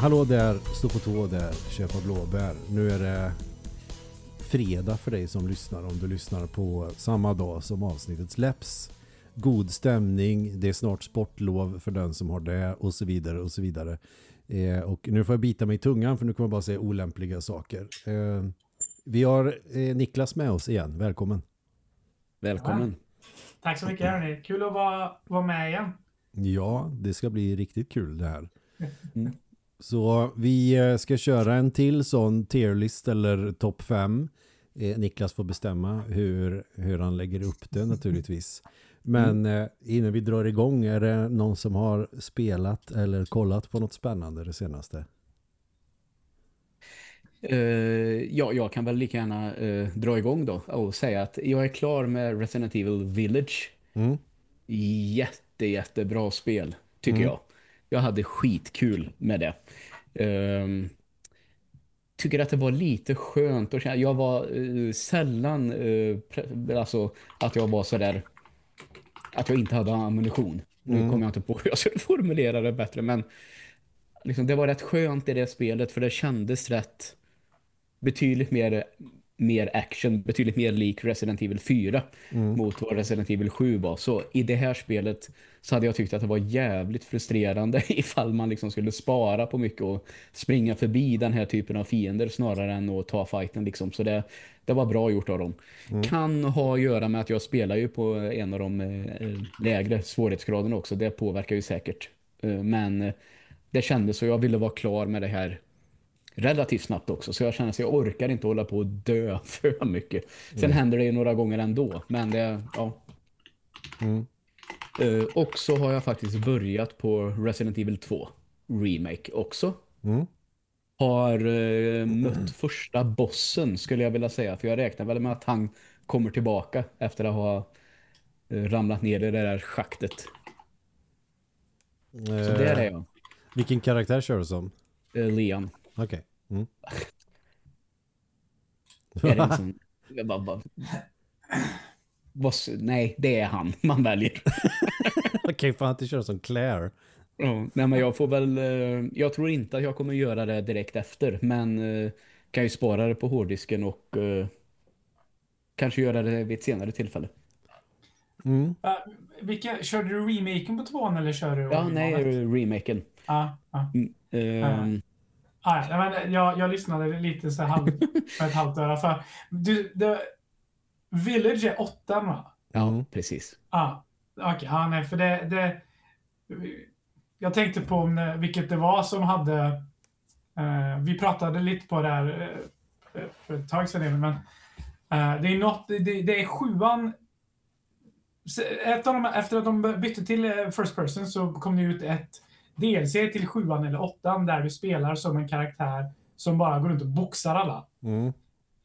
Hallå där, stå på tå där, köpa blåbär. Nu är det fredag för dig som lyssnar om du lyssnar på samma dag som avsnittet släpps. God stämning, det är snart sportlov för den som har det och så vidare och så vidare. Eh, och nu får jag bita mig i tungan för nu kommer jag bara säga olämpliga saker. Eh, vi har eh, Niklas med oss igen, välkommen. Välkommen. Tack så mycket hörni. Kul att vara, vara med igen. Ja, det ska bli riktigt kul det här. Mm. Så vi eh, ska köra en till sån tierlist eller topp 5. Eh, Niklas får bestämma hur, hur han lägger upp det naturligtvis. Men eh, innan vi drar igång, är det någon som har spelat eller kollat på något spännande det senaste? Eh, ja, jag kan väl lika gärna eh, dra igång då och säga att jag är klar med Resident Evil Village. Mm. Jätte, jättebra spel, tycker Mm. jag. Jag hade skitkul med det. Ehm, tycker att det var lite skönt att känna. Jag var eh, sällan pre- alltså att jag var så där att jag inte hade ammunition. Nu Mm. kommer jag inte på hur jag skulle formulera det bättre, men liksom, det var rätt skönt i det spelet för det kändes rätt betydligt mer, mer action, betydligt mer lik Resident Evil 4 mot vad Resident Evil 7 var. Så i det här spelet så hade jag tyckt att det var jävligt frustrerande ifall man liksom skulle spara på mycket och springa förbi den här typen av fiender snarare än att ta fighten liksom. Så det, det var bra gjort av dem. Kan ha att göra med att jag spelar ju på en av de eh, lägre svårighetsgraderna också. Det påverkar ju säkert. Eh, men eh, det kändes så jag ville vara klar med det här relativt snabbt också. Så jag känner att jag orkar inte hålla på att dö för mycket. Sen händer det ju några gånger ändå. Men det, ja. Mm. Eh, och så har jag faktiskt börjat på Resident Evil 2 Remake också. Mm. Har eh, mött första bossen skulle jag vilja säga. För jag räknar väl med att han kommer tillbaka efter att ha eh, ramlat ner i det där schaktet. Så där är jag. Vilken karaktär kör du som? Leon. Okej. Mm. Är det sån... jag bara, bara... Boss, nej, det är han man väljer. Okej, fan inte köra som Claire. Ja, nej, men jag får väl... eh, Jag tror inte att jag kommer göra det direkt efter. Men eh, kan ju spara det på hårddisken och eh, kanske göra det vid ett senare tillfälle. Mm. Uh, vilka, körde du remaken på tvåan eller kör du Ja, nej, remaken. Ja, ja. Mm, ehm, Ah, ja, men jag, jag lyssnade lite så halv, för ett halvt öra. För du, det, Village är åttan va? ja, precis. Ja, okej. ja, nej, för det, det... Jag tänkte på om, det- vilket det var som hade... eh, vi pratade lite på det här eh, för ett tag sedan, men eh, det är något... Det, det är sjuan... Efter, att de bytte till eh, First Person så kom det ut ett DLC till sjuan eller åttan där du spelar som en karaktär som bara går runt och boxar alla. Mm.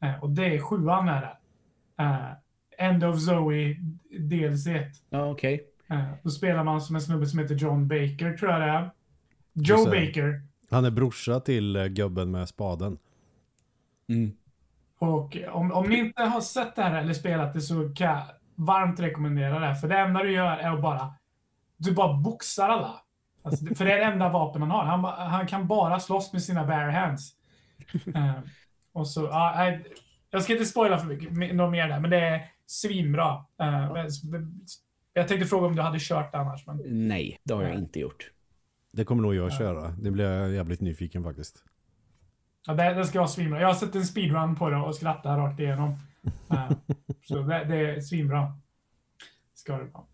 Eh, och det är sjuan är det. Eh, End of Zoe DLC. Ja, okej. Eh, Då spelar man som en snubbe som heter John Baker, tror jag det är. Joe. Baker. Han är brorsa till eh, gubben med spaden. Mm. Och om, om ni inte har sett det här eller spelat det så kan jag varmt rekommendera det. För det enda du gör är att bara... Du bara boxar alla. Alltså, för det är det enda vapen han har. Han, han kan bara slåss med sina bare hands. Eh, och så, ja, nej, jag ska inte spoila för mycket, något mer där, men det är svinbra. Men- jag tänkte fråga om du hade kört det annars, men Nej, det har jag inte gjort. Det kommer nog jag att köra. Det blir jag jävligt nyfiken faktiskt. ja, det, det ska vara svinbra. Jag har sett en speedrun på det och skrattat rakt igenom. Eh, så det, det är svinbra. Ska det vara.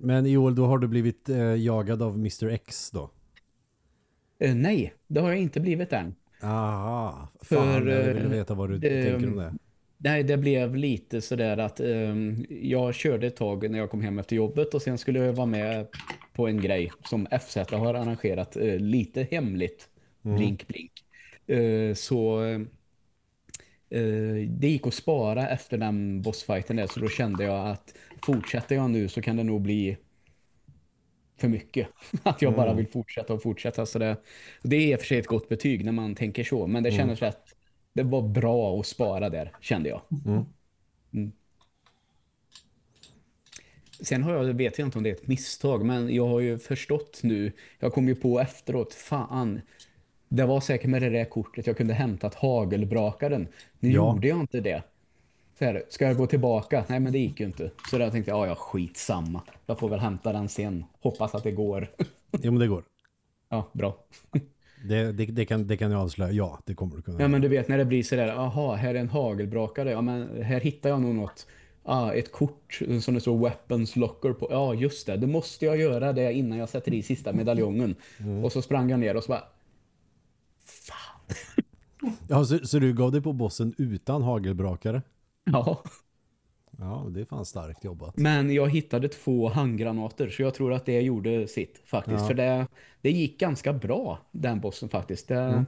Men Joel, då har du blivit eh, jagad av Mr. X då? Eh, nej, det har jag inte blivit än. Aha, fan, För, jag vill eh, veta vad du det- tänker om det. Nej, det blev lite sådär att ehm, jag körde ett tag när jag kom hem efter jobbet och sen skulle jag vara med på en grej som FZ har arrangerat eh, lite hemligt. Blink, blink. Eh, så eh, det gick att spara efter den bossfighten där så då kände jag att fortsätter jag nu så kan det nog bli för mycket. Att jag bara vill fortsätta och fortsätta. Så det, det är i och för sig ett gott betyg när man tänker så. Men det kändes rätt. Det var bra att spara där, kände jag. Mm. Mm. sen har jag, vet jag inte om det är ett misstag, men jag har ju förstått nu, jag kom ju på efteråt, fan, det var säkert med det där kortet jag kunde hämtat hagelbrakaren. Nu Ja. gjorde jag inte det. Så här, ska jag gå tillbaka? Nej, men det gick ju inte. Så där tänkte jag, ja, ja, skitsamma. Jag får väl hämta den sen. Hoppas att det går. Jo, men det går. ja, bra. Det, det, det, kan, det kan jag avslöja. Ja, det kommer du kunna. Ja, men du vet när det blir så där, aha, här är en hagelbrakare. Ja, men här hittar jag nog något. Ah, ett kort som det står weapons locker på. Ja, just det. Då måste jag göra det innan jag sätter i sista medaljongen. Och så sprang jag ner och så bara, Ja, så, så du gav dig på bossen utan hagelbrakare? ja. Ja, det är fan starkt jobbat. Men jag hittade två handgranater så jag tror att det gjorde sitt faktiskt. Ja. För det, det gick ganska bra, den bossen faktiskt. Det,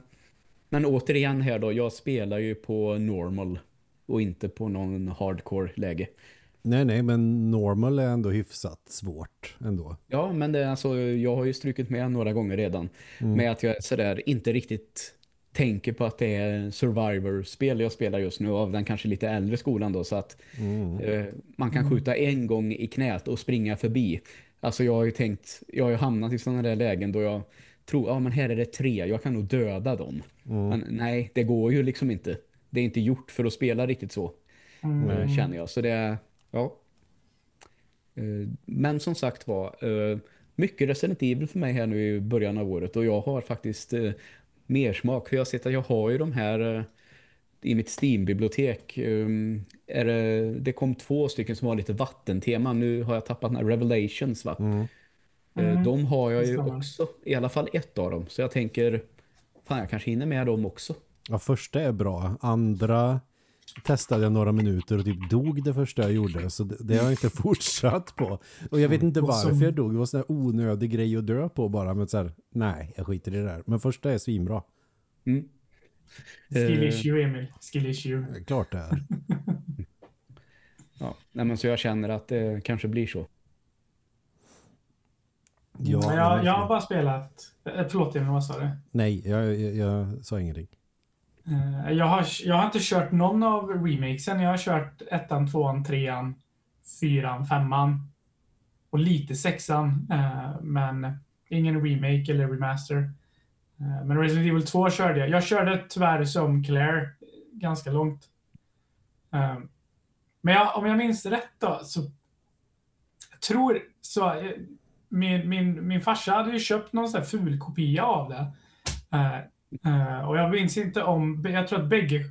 Men återigen här då, jag spelar ju på normal och inte på någon hardcore läge. Nej, nej, men normal är ändå hyfsat svårt ändå. Ja, men det, är alltså, jag har ju strukit med några gånger redan med att jag sådär inte riktigt tänker på att det är survivor-spel jag spelar just nu av den kanske lite äldre skolan då så att eh, man kan skjuta en gång i knät och springa förbi. Alltså jag har ju tänkt, jag har ju hamnat i sådana där lägen då jag tror, ja men här är det tre, jag kan nog döda dem. Men nej, det går ju liksom inte. Det är inte gjort för att spela riktigt så, eh, känner jag. Så det är, ja. Eh, Men som sagt var, eh, mycket Resident Evil för mig här nu i början av året och jag har faktiskt eh, mer smak. För jag har sett att jag har ju de här i mitt Steam-bibliotek. eh, Är det, det kom två stycken som har lite vattentema. Nu har jag tappat den här Revelations va? Mm. Mm. De har jag ju också. I alla fall ett av dem. Så jag tänker, fan jag kanske hinner med dem också. Ja, första är bra. Andra testade jag några minuter och typ dog det första jag gjorde. Så det, det har jag inte fortsatt på. Och jag vet inte varför som- jag dog. Det var en sån här onödig grej att dö på bara. Men så här, nej, jag skiter i det där. Men första är svinbra. Mm. Skill Eh, issue, Emil. Skill issue. Klart det är. Ja, nej, men så jag känner att det kanske blir så. Ja, jag, jag har bara spelat... eh, Förlåt Emil, vad sa du? Nej, jag, jag, jag sa ingenting. Eh, jag har, jag har inte kört någon av remakesen. Jag har kört ettan, tvåan, trean, fyran, femman och lite sexan. Eh, men ingen remake eller remaster. Eh, men Resident Evil 2 körde jag. Jag körde tyvärr som Claire ganska långt. Men jag, om jag minns rätt då så jag tror så min, min, min farsa hade ju köpt någon sån här ful kopia av det. Eh, och jag minns inte om, jag tror att bägge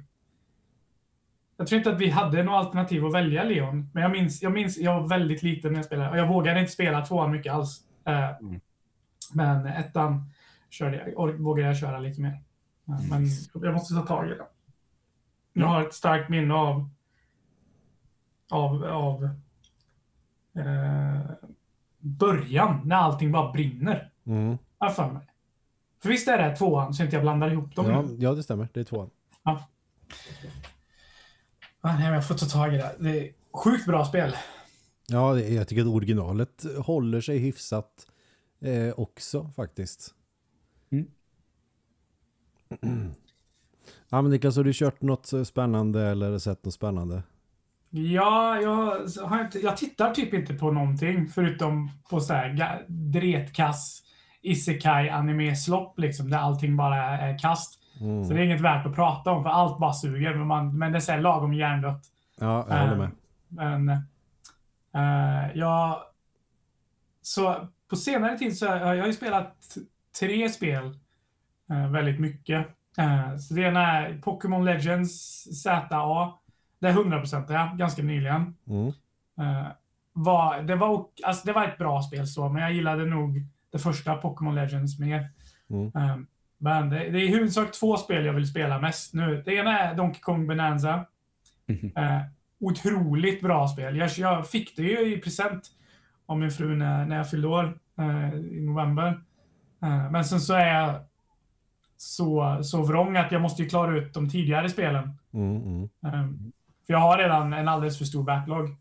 jag tror inte att vi hade något alternativ att välja Leon. Men jag minns, jag minns, jag var väldigt liten när jag spelade. Och jag vågade inte spela tvåan mycket alls. Eh, Mm. Men ettan körde jag, vågade jag köra lite mer. Eh, Men jag måste ta tag i det. Jag har ett starkt minne av av, av eh, början, när allting bara brinner. Mm. Jag för mig. För visst är det tvåan, så inte jag blandar ihop dem Ja, ja, det stämmer. Det är tvåan. Ja. Ah, nej, men jag får ta tag i det. Det är sjukt bra spel. Ja, jag tycker att originalet håller sig hyfsat eh, också faktiskt. Mm. Ja, men Niklas, har du kört något eh, spännande eller sett något spännande? Ja, jag, har inte, jag tittar typ inte på någonting förutom på så här dretkass isekai anime-slopp liksom, där allting bara är, kast. Mm. Så det är inget värt att prata om, för allt bara suger. Men, man, men det är så här lagom hjärndött. Ja, jag håller med. Eh, Men eh, jag... Så på senare tid så har jag, jag har ju spelat tre spel eh, väldigt mycket. Eh, så det ena är Pokémon Legends ZA. Det är 100% ja, ganska nyligen. Mm. Var, det, var, alltså det var ett bra spel så, men jag gillade nog det första Pokémon Legends mer. Mm. Eh, men det, det är i huvudsak två spel jag vill spela mest nu. Det ena är Donkey Kong Bonanza. Mhm. Eh, otroligt bra spel. Jag, jag fick det ju i present av min fru när, när jag fyllde år eh, i november. Eh, men sen så är jag så, så vrång att jag måste ju klara ut de tidigare spelen. Mm, mm. Um, för jag har redan en alldeles för stor backlog.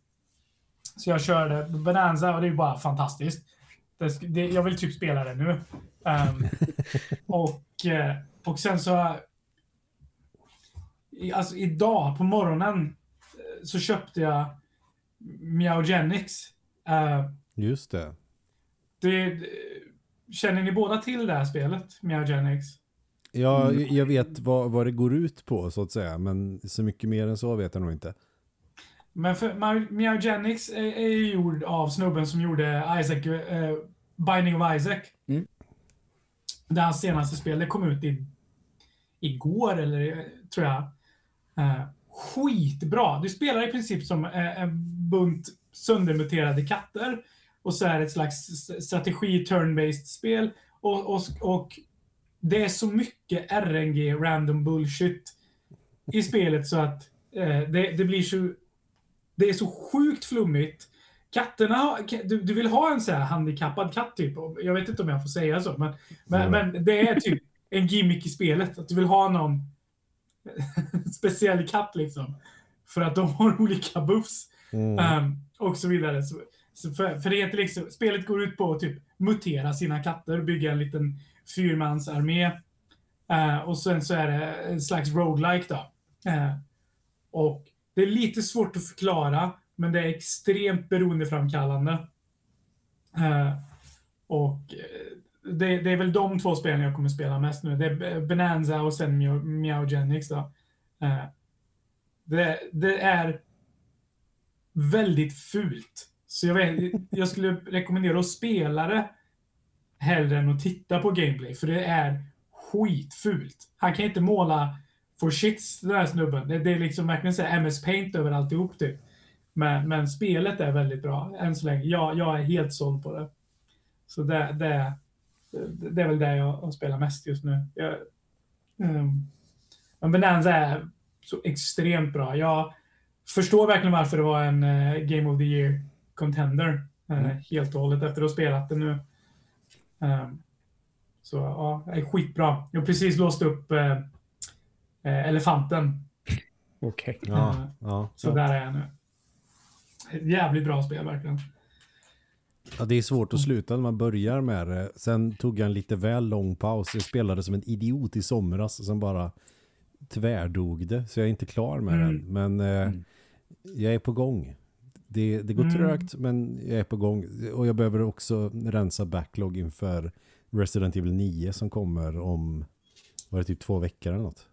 Så jag körde Bonanza och det är ju bara fantastiskt. Det, det, jag vill typ spela det nu. Um, och, eh, och sen så... i- Alltså idag på morgonen eh, så köpte jag Meowgenics. Eh, Just det. det, känner ni båda till det här spelet, Meowgenics? Ja, Mm. jag vet vad, vad det går ut på så att säga, men så mycket mer än så vet jag nog inte. Men för Meowgenics är, är ju gjord av snubben som gjorde Isaac, eh, Binding of Isaac. Mm. Det hans senaste spel, det kom ut i, igår eller eh, tror jag. Eh, skitbra. Du spelar i princip som eh, en bunt söndermuterade katter. Och så är det ett slags strategi turn-based spel. Och, och, och det är så mycket RNG, random bullshit, i spelet så att eh, det, det blir så... Det är så sjukt flummigt. Katterna, du, du vill ha en så här handikappad katt typ. Jag vet inte om jag får säga så, men, men, men det är typ en gimmick i spelet. Att du vill ha någon speciell katt liksom. För att de har olika buffs. Mm. Ehm, och så vidare. Så, så för, för det heter liksom, spelet går ut på att typ mutera sina katter, bygga en liten fyrmansarmé. Uh, och sen så är det en slags roguelike då. Eh, och det är lite svårt att förklara, men det är extremt beroendeframkallande. Eh, och eh, det, det är väl de två spelen jag kommer spela mest nu. Det är Bonanza och sen Meowgenics då. Eh, det, det är väldigt fult. Så jag, vet, jag skulle rekommendera att spela det hellre än att titta på gameplay, för det är skitfult. Han kan inte måla for shits, den här snubben. Det, det är liksom verkligen så MS Paint över alltihop typ. Men, men spelet är väldigt bra än så länge. Jag, jag är helt såld på det. Så det, det, det, är väl det jag spelar mest just nu. Jag, um, men Bonanza är så extremt bra. Jag förstår verkligen varför det var en eh, Game of the Year contender. Mm. Helt och hållet efter att ha spelat det nu. Um, så ja, det är skitbra. Jag har precis låst upp eh, elefanten. Okej. Ja, Eh, ja. Så där är jag nu. Jävligt bra spel verkligen. ja, det är svårt att sluta när man börjar med det. Sen tog jag en lite väl lång paus. Jag spelade som en idiot i somras som bara tvärdog det. Så jag är inte klar med Mm. den. Men eh, Mm. jag är på gång. Det, det går Mm. trögt men jag är på gång. Och jag behöver också rensa backlog inför Resident Evil 9 som kommer om var det typ två veckor eller något.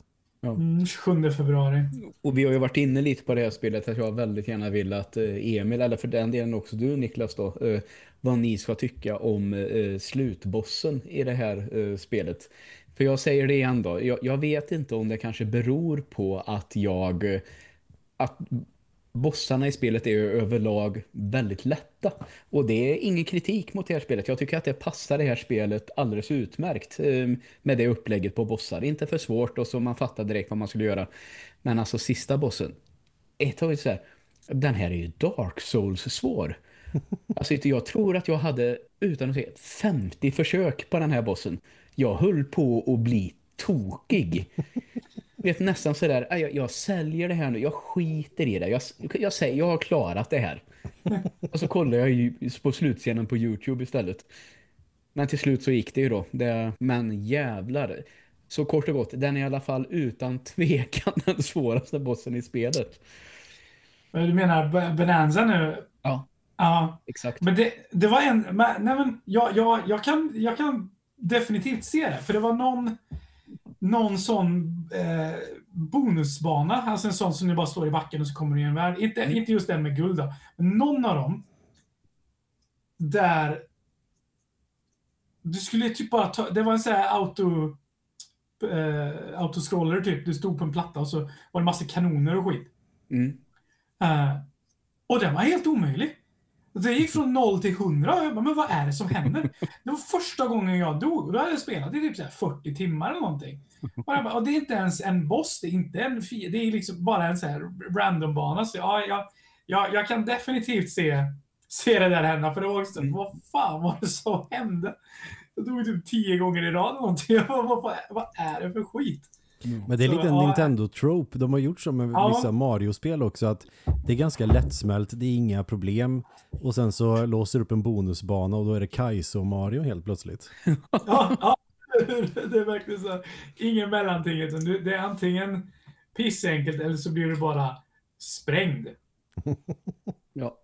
Mm, 27 februari. Och vi har ju varit inne lite på det här spelet att jag väldigt gärna vill att eh, Emil, eller för den delen också du Niklas då, eh, vad ni ska tycka om eh, slutbossen i det här spelet. För jag säger det igen då, jag, jag vet inte om det kanske beror på att jag, att bossarna i spelet är överlag väldigt lätta. Och det är ingen kritik mot det här spelet. Jag tycker att det passar det här spelet alldeles utmärkt eh, med det upplägget på bossar. Inte för svårt och så man fattar direkt vad man skulle göra. Men alltså sista bossen. Ett av så här, den här är ju Dark Souls svår. Alltså jag tror att jag hade utan att säga 50 försök på den här bossen. Jag höll på att bli tokig. Vet nästan sådär, "Aj, jag, jag säljer det här nu, jag skiter i det. Jag, jag säger, jag har klarat det här. Och så kollar jag ju på slutscenen på Youtube istället. Men till slut så gick det ju då. Det, men jävlar. Så kort och gott, den är i alla fall utan tvekan den svåraste bossen i spelet. Men Du menar Bonanza nu? Ja, Ja. exakt. Men det, det var en... Men, nej men, jag, jag, jag, kan, jag kan definitivt se det. För det var någon, någon sån eh, bonusbana. Alltså en sån som du bara slår i backen och så kommer du i en värld. Inte, Mm. inte just den med guld då. Men någon av dem. Där... Du skulle typ bara ta... Det var en sån här auto... Eh, autoscroller typ. Du stod på en platta och så var det massa kanoner och skit. Mm. Eh, och den var helt omöjlig. Det gick från 0 till 100 och jag bara, men vad är det som händer? Det var första gången jag dog och då hade jag spelat i typ så här 40 timmar eller någonting. Och, bara, och det är inte ens en boss, det är inte en det är liksom bara en så här random bana. Så ja, jag, jag, jag kan definitivt se, se det där hända för det var också, Mm. vad fan var det som hände? Jag dog typ 10 gånger i rad någonting. Jag bara, vad, vad, vad är det för skit? Men det är lite en. Nintendo-trope. De har gjort så med Ja. vissa Mario-spel också att det är ganska lättsmält, det är inga problem. Och sen så låser du upp en bonusbana och då är det Kaizo och Mario helt plötsligt. Ja, ja, det är verkligen så. här. Ingen mellanting. utan Det är antingen pissenkelt eller så blir du bara sprängd. Ja.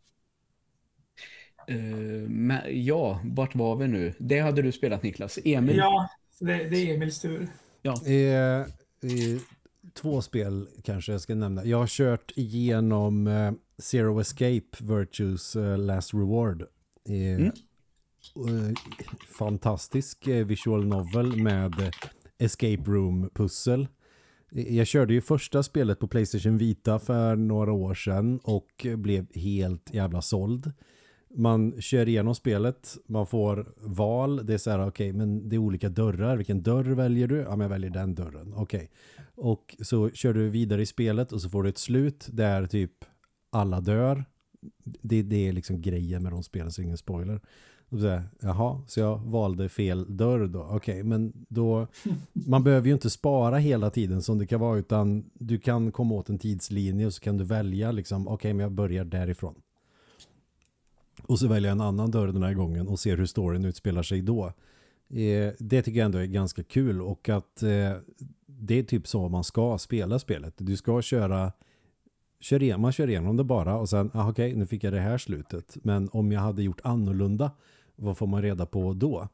Uh, men, ja, vart var vi nu? Det hade du spelat Niklas. Emil? Ja, det, det är Emils tur. Ja. Eh, eh, två spel kanske jag ska nämna. Jag har kört igenom eh, Zero Escape Virtues eh, Last Reward. Mm. Eh, fantastisk eh, visual novel med eh, escape room pussel. Jag körde ju första spelet på Playstation Vita för några år sedan och blev helt jävla såld. Man kör igenom spelet, man får val, det är så här, okej, men det är olika dörrar, vilken dörr väljer du? Ja, men jag väljer den dörren, okej. Och så kör du vidare i spelet och så får du ett slut där typ alla dör. Det, det är liksom grejen med de spelen, så ingen spoiler. Och så här, Jaha, så jag valde fel dörr då. Okej, men då... Man behöver ju inte spara hela tiden som det kan vara, utan du kan komma åt en tidslinje och så kan du välja liksom, okej, men jag börjar därifrån. Och så väljer jag en annan dörr den här gången och ser hur storyn utspelar sig då. Eh, det tycker jag ändå är ganska kul och att eh, det är typ så man ska spela spelet. Du ska köra kör igen, man kör igenom det bara och sen, ah, okej, nu fick jag det här slutet. Men om jag hade gjort annorlunda, vad får man reda på då?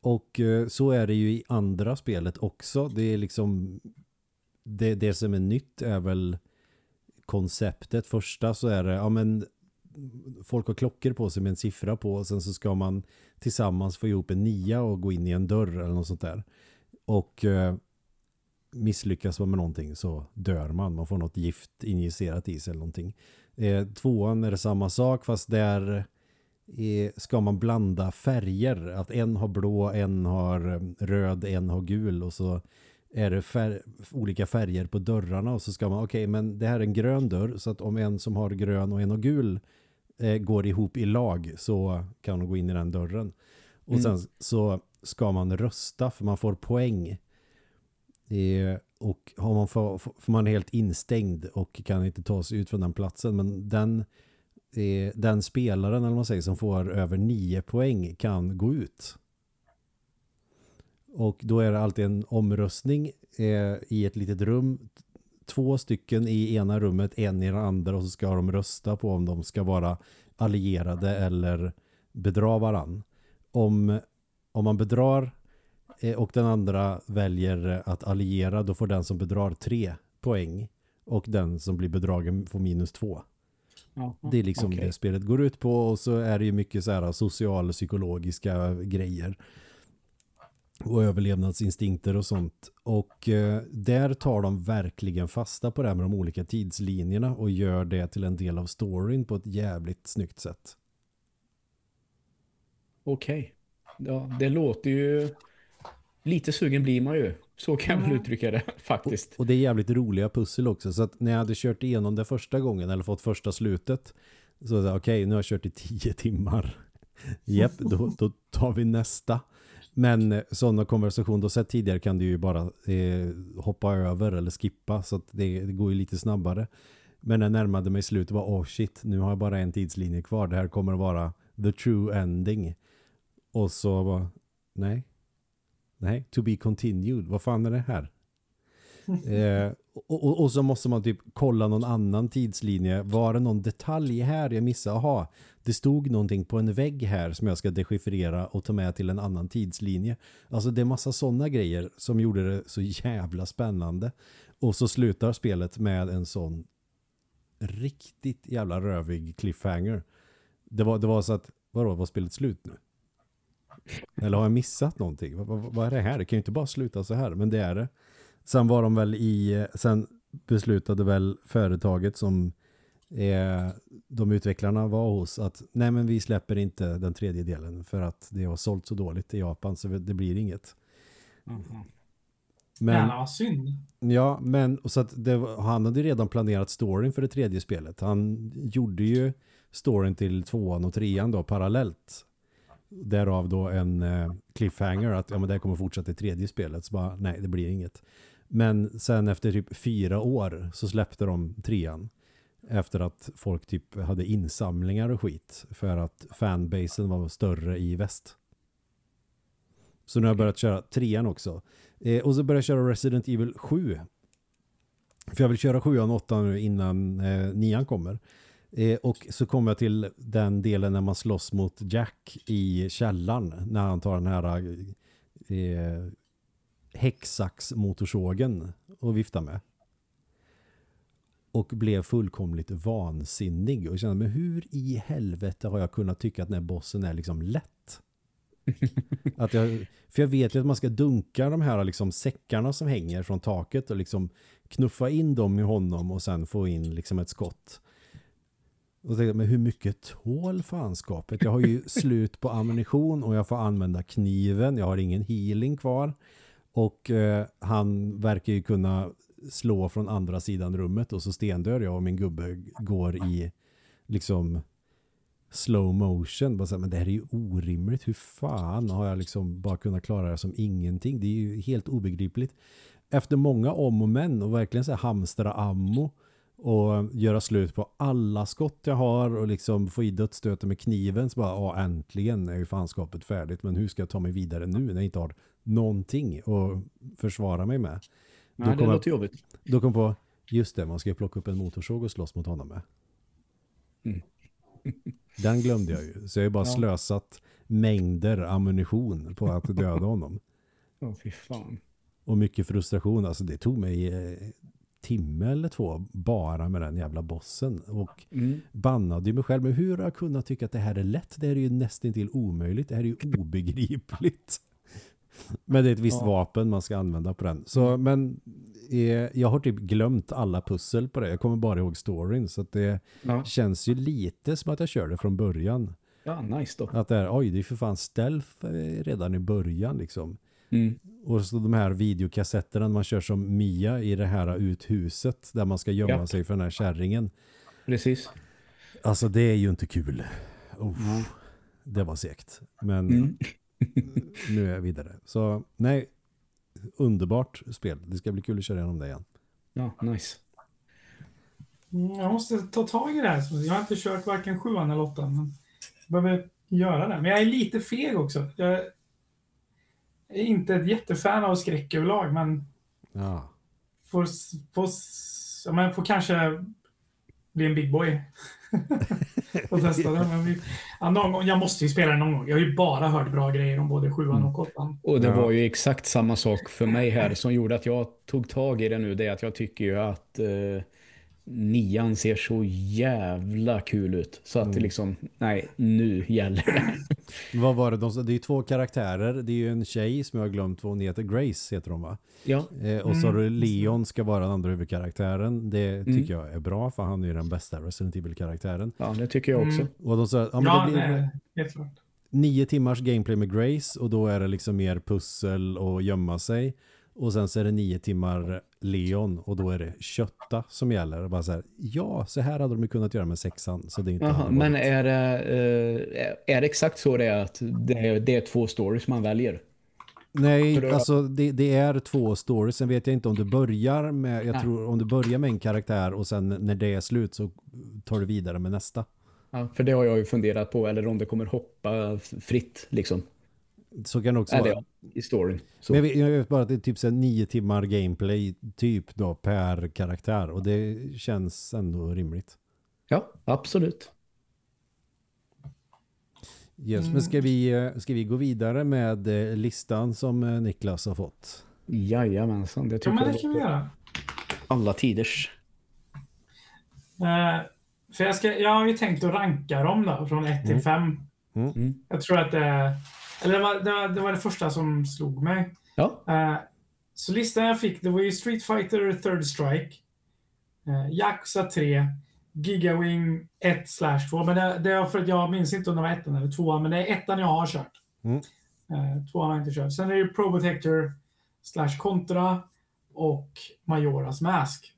Och eh, så är det ju i andra spelet också. Det är liksom det, det som är nytt är väl konceptet. Första så är det, ja men folk har klockor på sig med en siffra på och sen så ska man tillsammans få ihop en nia och gå in i en dörr eller något sånt där. Och eh, misslyckas man med någonting så dör man. Man får något gift injicerat i sig eller någonting. Eh, tvåan är det samma sak fast där ska man blanda färger. Att en har blå, en har röd, en har gul och så är det fär olika färger på dörrarna och så ska man, okej men det här är en grön dörr så att om en som har grön och en har gul eh, går ihop i lag så kan de gå in i den dörren. Och Mm. sen så ska man rösta för man får poäng. Eh, och har man för, för man är helt instängd och kan inte ta sig ut från den platsen. Men den, den spelaren eller man säger som får över nio poäng kan gå ut. Och då är det alltid en omröstning eh, i ett litet rum. Två stycken i ena rummet, en i det andra och så ska de rösta på om de ska vara allierade eller bedra varann. Om, om man bedrar eh, och den andra väljer att alliera då får den som bedrar tre poäng och den som blir bedragen får minus två. Det är liksom Okej. det spelet går ut på och så är det ju mycket så här social psykologiska grejer och överlevnadsinstinkter och sånt. Och eh, där tar de verkligen fasta på det här med de olika tidslinjerna och gör det till en del av storyn på ett jävligt snyggt sätt. Okej. Ja, det låter ju... Lite sugen blir man ju. Så kan Mm. uttrycka det faktiskt. Och det är jävligt roliga pussel också. Så att när jag hade kört igenom det första gången eller fått första slutet så okej, nu har jag kört i tio timmar. Japp, då, då tar vi nästa. Men eh, sådana konversationer du sett tidigare kan du ju bara eh, hoppa över eller skippa så att det, det går ju lite snabbare. Men när jag närmade mig slutet var åh shit, nu har jag bara en tidslinje kvar. Det här kommer att vara the true ending. Och så var nej. Nej, to be continued. Vad fan är det här? Eh, och, och, och så måste man typ kolla någon annan tidslinje. Var det någon detalj här jag missade? Aha, det stod någonting på en vägg här som jag ska dechiffrera och ta med till en annan tidslinje. Alltså det är massa sådana grejer som gjorde det så jävla spännande. Och så slutar spelet med en sån riktigt jävla rövig cliffhanger. Det var, det var så att, vadå, var spelet slut nu? Eller har jag missat någonting? Vad, vad, vad är det här? Det kan ju inte bara sluta så här, men det är det. Sen var de väl i, sen beslutade väl företaget som eh, de utvecklarna var hos att nej men vi släpper inte den tredje delen för att det har sålt så dåligt i Japan så det blir inget. Mhm. Men, vad synd. Ja, men och så att det, han hade redan planerat storyn för det tredje spelet. Han gjorde ju storyn till tvåan och trean då parallellt. Därav då en eh, cliffhanger att ja, men det kommer fortsätta i tredje spelet. Så bara, nej, det blir inget. Men sen efter typ fyra år så släppte de trean. Efter att folk typ hade insamlingar och skit. För att fanbasen var större i väst. Så nu har jag börjat köra trean också. Eh, och så börjar jag köra Resident Evil 7. För jag vill köra 7 och 8 nu innan eh, 9 kommer. Eh, och så kommer jag till den delen när man slåss mot Jack i källaren. När han tar den här eh, häcksaxmotorsågen och viftar med. Och blev fullkomligt vansinnig. Och kände, men hur i helvete har jag kunnat tycka att den här bossen är liksom lätt? att jag, för jag vet ju att man ska dunka de här liksom säckarna som hänger från taket och liksom knuffa in dem i honom och sen få in liksom ett skott. Och tänkte, men hur mycket tål fanskapet? Jag har ju slut på ammunition och jag får använda kniven. Jag har ingen healing kvar. Och eh, han verkar ju kunna slå från andra sidan rummet och så stendör jag och min gubbe går i liksom slow motion. Bara så här, men det här är ju orimligt. Hur fan har jag liksom bara kunnat klara det som ingenting? Det är ju helt obegripligt. Efter många om och men och verkligen så här hamstra ammo och göra slut på alla skott jag har och liksom få i dödsstöten med kniven så bara, ja äntligen är ju fanskapet färdigt men hur ska jag ta mig vidare nu när jag inte har någonting att försvara mig med? Nej, det låter jobbigt. Då kom på, just det, man ska plocka upp en motorsåg och slåss mot honom med. Mm. Den glömde jag ju. Så jag har ju bara Ja. slösat mängder ammunition på att döda honom. Åh, fy fan. Och mycket frustration. Alltså det tog mig eh, timme eller två bara med den jävla bossen. Och Mm. bannade ju mig själv. Men hur har jag kunnat tycka att det här är lätt? Det här är ju nästan till omöjligt. Det här är ju obegripligt. Men det är ett visst Ja. vapen man ska använda på den. Så, men eh, jag har typ glömt alla pussel på det. Jag kommer bara ihåg storyn. Så det Ja. känns ju lite som att jag körde från början. ja, nice då. Att det är, oj det är för fan stealth eh, redan i början liksom. Mm. Och så de här videokassetterna man kör som Mia i det här uthuset där man ska gömma Ja. sig för den här kärringen. Precis. Alltså det är ju inte kul. Oh, Det var segt. Men Mm. nu är jag vidare. Så nej, underbart spel. Det ska bli kul att köra igenom det igen. Ja, nice. Mm, Jag måste ta tag i det här. Jag har inte kört varken sjuan eller åttan. Men jag behöver göra det. Men jag är lite feg också. Jag är inte ett jättefan av skräck överlag, men Ja. får, får, ja, men får kanske bli en big boy. och testa det. Men vi, ja, någon gång, jag måste ju spela det någon gång. Jag har ju bara hört bra grejer om både sjuan och åttan. Och det Ja. var ju exakt samma sak för mig här som gjorde att jag tog tag i det nu. Det är att jag tycker ju att eh, nian ser så jävla kul ut. Så att det liksom, nej, nu gäller det. Vad var det? De, det är ju två karaktärer. Det är ju en tjej som jag har glömt vad hon heter. Grace heter hon va? Ja, Eh, och så har Mm. du Leon ska vara den andra huvudkaraktären. Det tycker jag är bra för han är ju den bästa Resident Evil-karaktären. ja det tycker jag också. Mm. Och de sa, ja, men Ja, det blir nej, helt klart. nio timmars gameplay med Grace och då är det liksom mer pussel och gömma sig. Och sen så är det nio timmar Leon och då är det kötta som gäller. Bara så här, ja, så här hade de ju kunnat göra med sexan. Så det inte hade men är det, eh, är det exakt så det är att det är, det är två stories man väljer? Nej, då- alltså det, det är två stories. Sen vet jag inte om du börjar med, jag Ja. tror om du börjar med en karaktär och sen när det är slut så tar du vidare med nästa. Ja, för det har jag ju funderat på, eller om det kommer hoppa fritt liksom. Så kan det också Eller vara. ja, i storyn. Så. Men jag, vet, jag vet bara att det är typ så nio timmar gameplay typ då per karaktär och det känns ändå rimligt. Ja, absolut. Yes, Mm. men ska vi, ska vi gå vidare med eh, listan som eh, Niklas har fått? Jajamensan, det Ja, tycker men jag det kan vi göra. alla tiders. Eh, för jag, ska, jag har ju tänkt att ranka dem då, från 1 till 5. Mm. Jag tror att det... Eller det var, det var det var det första som slog mig. Ja, Eh, så listan jag fick, det var ju Street Fighter Third Strike, uh, Yakuza 3, Gigawing 1 slash 2. Men det, det är för att jag minns inte om det var ettan eller tvåan, men det är ettan jag har kört. Mm. Eh, tvåan har jag inte kört. Sen är det ju Probotector slash Contra och Majoras Mask.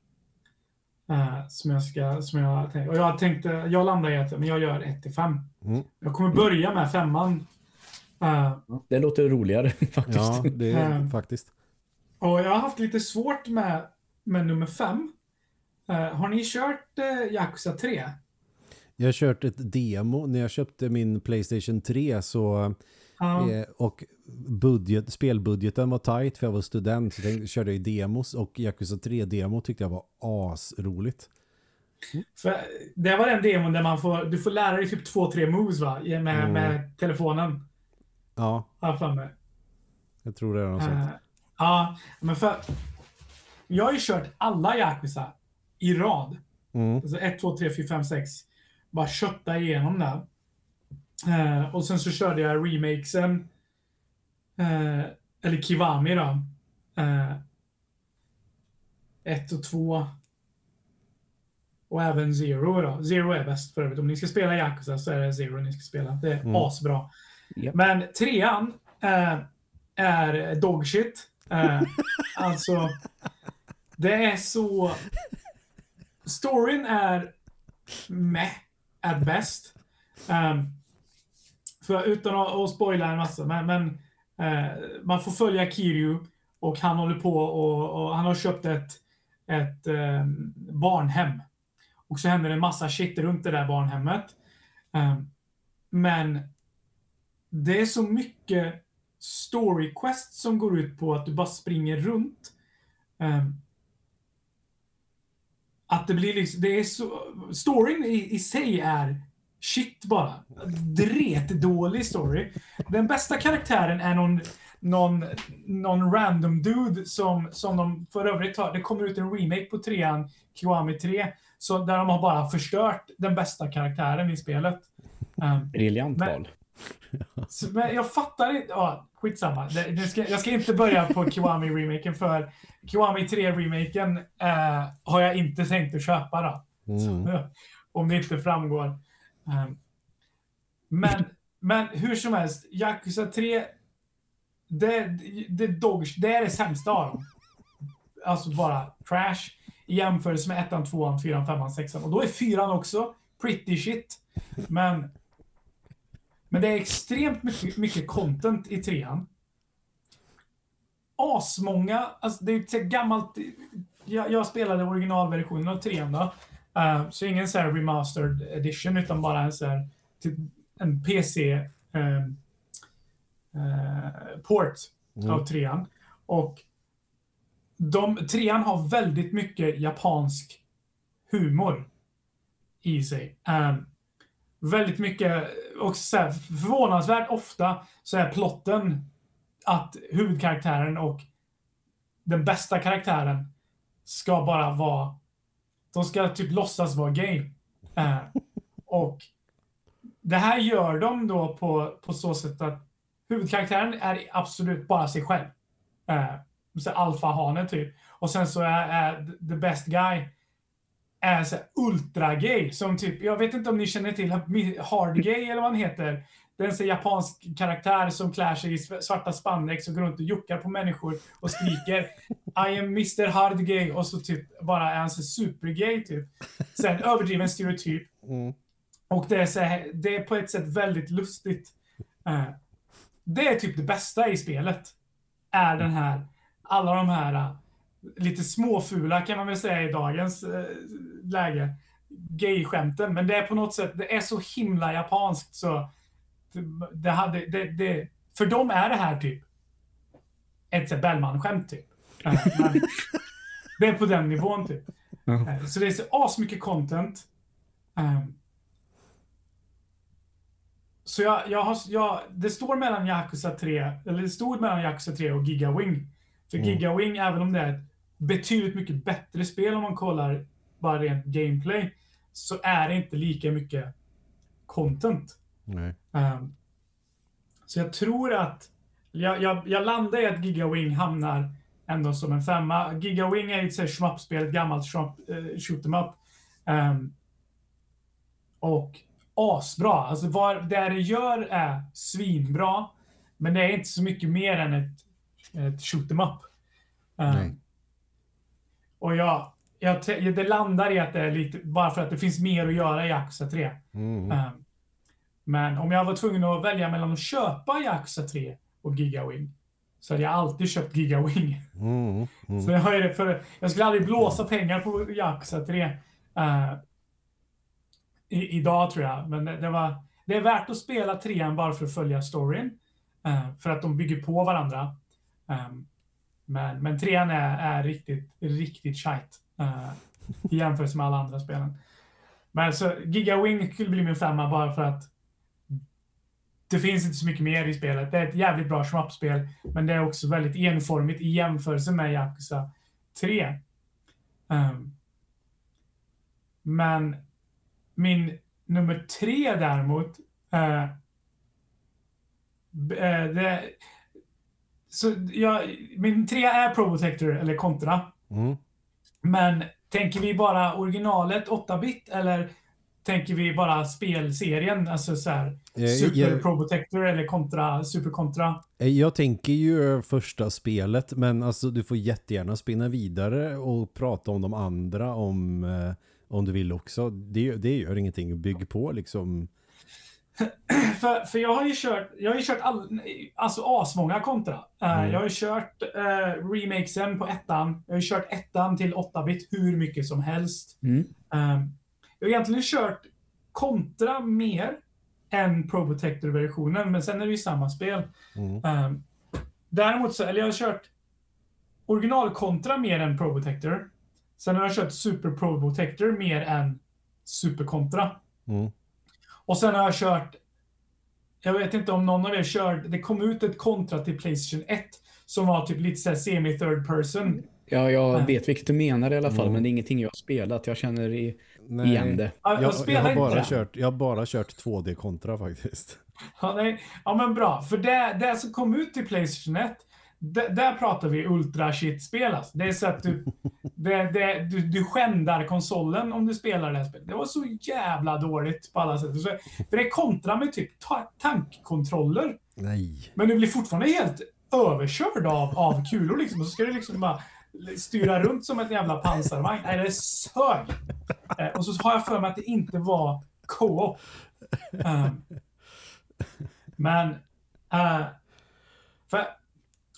Eh, som jag ska, som jag tänkte. Och jag tänkte, jag landar i att men jag gör 1 till 5. Mm. Jag kommer börja med femman. Det låter roligare faktiskt. Ja, det är faktiskt. Och jag har haft lite svårt med, med nummer fem. Eh, har ni kört uh, Yakuza 3? Jag har kört ett demo när jag köpte min Playstation 3 så Ja. eh, och budget, spelbudgeten var tight för jag var student så jag körde jag i demos och Yakuza 3 demo tyckte jag var asroligt. För det var den demon där man får, du får lära dig typ två, tre moves va? Med, Mm. med telefonen. Ja, Har jag för mig. jag tror det är något sånt. Eh, ja, men för... Jag har ju kört alla Yakuza i rad. Mm. Alltså 1, 2, 3, 4, 5, 6. Bara kötta igenom det. Eh, och sen så körde jag remakesen. Eh, eller Kiwami då. Eh, 1 och 2. Och även Zero då. Zero är bäst för övrigt. Om ni ska spela Yakuza så är det Zero ni ska spela. Det är Mm. asbra. Japp. Men trean eh, är dogshit. Eh, alltså, det är så... Storyn är meh at best. Um, för utan att, att spoila en massa, men, men eh, man får följa Kiryu och han håller på och, och han har köpt ett, ett eh, barnhem. Och så händer det en massa shit runt det där barnhemmet. Um, men det är så mycket story quest som går ut på att du bara springer runt. Um, att det blir liksom, det är så, storyn i, i sig är shit bara. Dretdålig story. Den bästa karaktären är någon, någon, någon random dude som, som de för övrigt har, det kommer ut en remake på trean, Kiwami 3, så där de har bara förstört den bästa karaktären i spelet. Um, Briljant Men- val. men jag fattar inte. Ja, skitsamma. Det ska, jag ska inte börja på Kiwami-remaken för Kiwami 3-remaken eh, har jag inte tänkt att köpa då. Mm. Om det inte framgår. Um, men, men hur som helst, Yakuza 3, det, det, dog, det är det sämsta av dem. Alltså bara trash i jämförelse med ettan, tvåan, fyran, femman, sexan. Och då är fyran också pretty shit. Men men det är extremt mycket, mycket content i trean. Asmånga, alltså det är ett gammalt... Jag, jag spelade originalversionen av trean då. Eh, så ingen så här remastered edition utan bara en så här, typ en PC eh, eh, port av trean. Och de, trean har väldigt mycket japansk humor i sig. Um, väldigt mycket, och så här, förvånansvärt ofta så är plotten att huvudkaraktären och den bästa karaktären ska bara vara, de ska typ låtsas vara gay. Eh, och det här gör de då på, på så sätt att huvudkaraktären är absolut bara sig själv. Eh, så alfahane typ. Och sen så är, är the best guy är så här ultra gay som typ, jag vet inte om ni känner till hard gay eller vad han heter. Det är en så här japansk karaktär som klär sig i svarta spandex och går runt och juckar på människor och skriker I am Mr Hard Gay och så typ bara är han så supergay typ. Sen överdriven stereotyp. Mm. Och det är, så här, det är på ett sätt väldigt lustigt. Eh, det är typ det bästa i spelet. Är den här, alla de här lite småfula kan man väl säga i dagens eh, läge. Gay-skämten. Men det är på något sätt, det är så himla japanskt så det, hade, det, det, för dem är det här typ ett Bellman-skämt typ. Det är på den nivån typ. Eh, Så det är så asmycket content. Ehm, så jag, jag har, jag, det står mellan Yakuza 3, eller det stod mellan Yakuza 3 och Giga Wing. För Mm. Giga Wing, även om det är ett betydligt mycket bättre spel om man kollar bara rent gameplay, så är det inte lika mycket content. Ehm, så jag tror att jag, jag, jag landar i att Giga Wing hamnar ändå som en femma. Giga Wing är ju ett shmup-spel, ett gammalt shmup, uh, shoot 'em up. Ehm, och asbra. Alltså vad det det gör är svinbra. Men det är inte så mycket mer än ett, ett shoot 'em up. Ehm, Nej. Och jag, jag, det landar i att det är lite, bara för att det finns mer att göra i Yakuza 3. Mm. Ehm, Men om jag var tvungen att välja mellan att köpa Yakuza 3 och Giga Wing så hade jag alltid köpt Giga Wing. Mm. Mm. Så jag, är för, jag skulle aldrig blåsa pengar på Yakuza 3 eh, i, idag tror jag. Men det, det, var, det är värt att spela trean bara för att följa storyn. eh, för att de bygger på varandra. Ehm, men, men trean är, är riktigt, riktigt shite. uh, I jämförelse med alla andra spelen. Men så Giga Wing skulle bli min femma bara för att det finns inte så mycket mer i spelet. Det är ett jävligt bra shmup-spel, men det är också väldigt enformigt i jämförelse med Yakuza 3. Um, ehm, men min nummer tre däremot, uh, det, så jag, min trea är Probotector, eller Contra. Mm. Men tänker vi bara originalet 8-bit eller tänker vi bara spelserien? Alltså så här, Eh, Super jag- Probotector eller kontra, Super Contra? Eh, Jag tänker ju första spelet men alltså du får jättegärna spinna vidare och prata om de andra om, eh, om du vill också. Det, det gör ingenting, bygg på liksom. För, för jag har ju kört, jag har ju kört all, alltså asmånga kontra. Eh, Mm. Jag har ju kört uh, remakesen på ettan. Jag har ju kört ettan till 8-bit hur mycket som helst. Mm. Eh, jag har egentligen kört kontra mer än Probotector-versionen, men sen är det ju samma spel. Mm. Eh, däremot så, eller jag har kört original-kontra mer än Probotector. Sen har jag kört Super Probotector mer än Super Contra. Mm. Och sen har jag kört, jag vet inte om någon av er körde, det kom ut ett kontra till Playstation 1 som var typ lite såhär semi-third person. Ja, jag vet vilket du menar i alla fall, Mm. men det är ingenting jag har spelat. Jag känner i, Nej. igen det. Ja, Jag, jag jag, har bara kört, jag har bara kört 2D-kontra faktiskt. Ja, nej. ja men bra, för det, det som kom ut till Playstation 1, det, där pratar vi ultra shit spel alltså. Det är så att du, det, det, du, du skändar konsolen om du spelar det här spelet. Det var så jävla dåligt på alla sätt. Så, för det är kontra med typ ta, tankkontroller. Nej. Men du blir fortfarande helt överkörd av, av kulor liksom. Och så ska du liksom bara styra runt som ett jävla pansarvagn. Nej, det sög. Eh, och så har jag för mig att det inte var co-op. Um, men, eh, för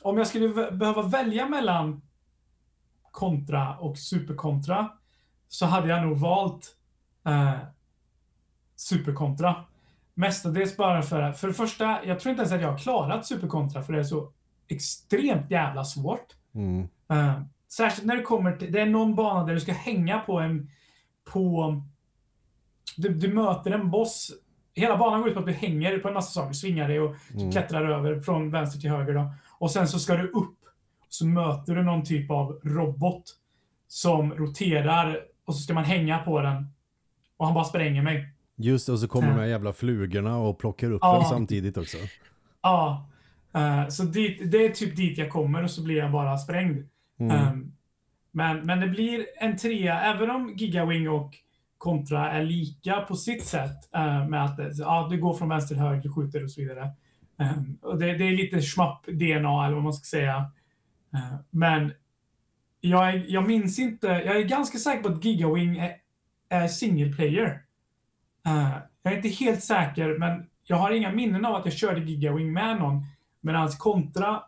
om jag skulle behöva välja mellan kontra och superkontra så hade jag nog valt eh, superkontra. Mestadels bara för att, för det första, jag tror inte ens att jag har klarat superkontra för det är så extremt jävla svårt. Mm. Uh, särskilt när det kommer till, det är någon bana där du ska hänga på en, på, du, du möter en boss. Hela banan går ut på att du hänger på en massa saker, svingar dig och Mm. klättrar över från vänster till höger då. Och sen så ska du upp. Så möter du någon typ av robot som roterar och så ska man hänga på den. Och han bara spränger mig. Just det, och så kommer de här jävla flugorna och plockar upp Ja. den samtidigt också. Ja. Eh, så dit, det är typ dit jag kommer och så blir jag bara sprängd. Mm. Ehm, men, men det blir en trea, även om Gigawing och Contra är lika på sitt sätt. eh, med att ja, du går från vänster till höger, skjuter och så vidare. Ehm, och det, det är lite schmapp-DNA eller vad man ska säga. Eh, men jag, är, jag minns inte, jag är ganska säker på att Gigawing är, är single player. Eh, jag är inte helt säker, men jag har inga minnen av att jag körde Gigawing med någon. Medan Contra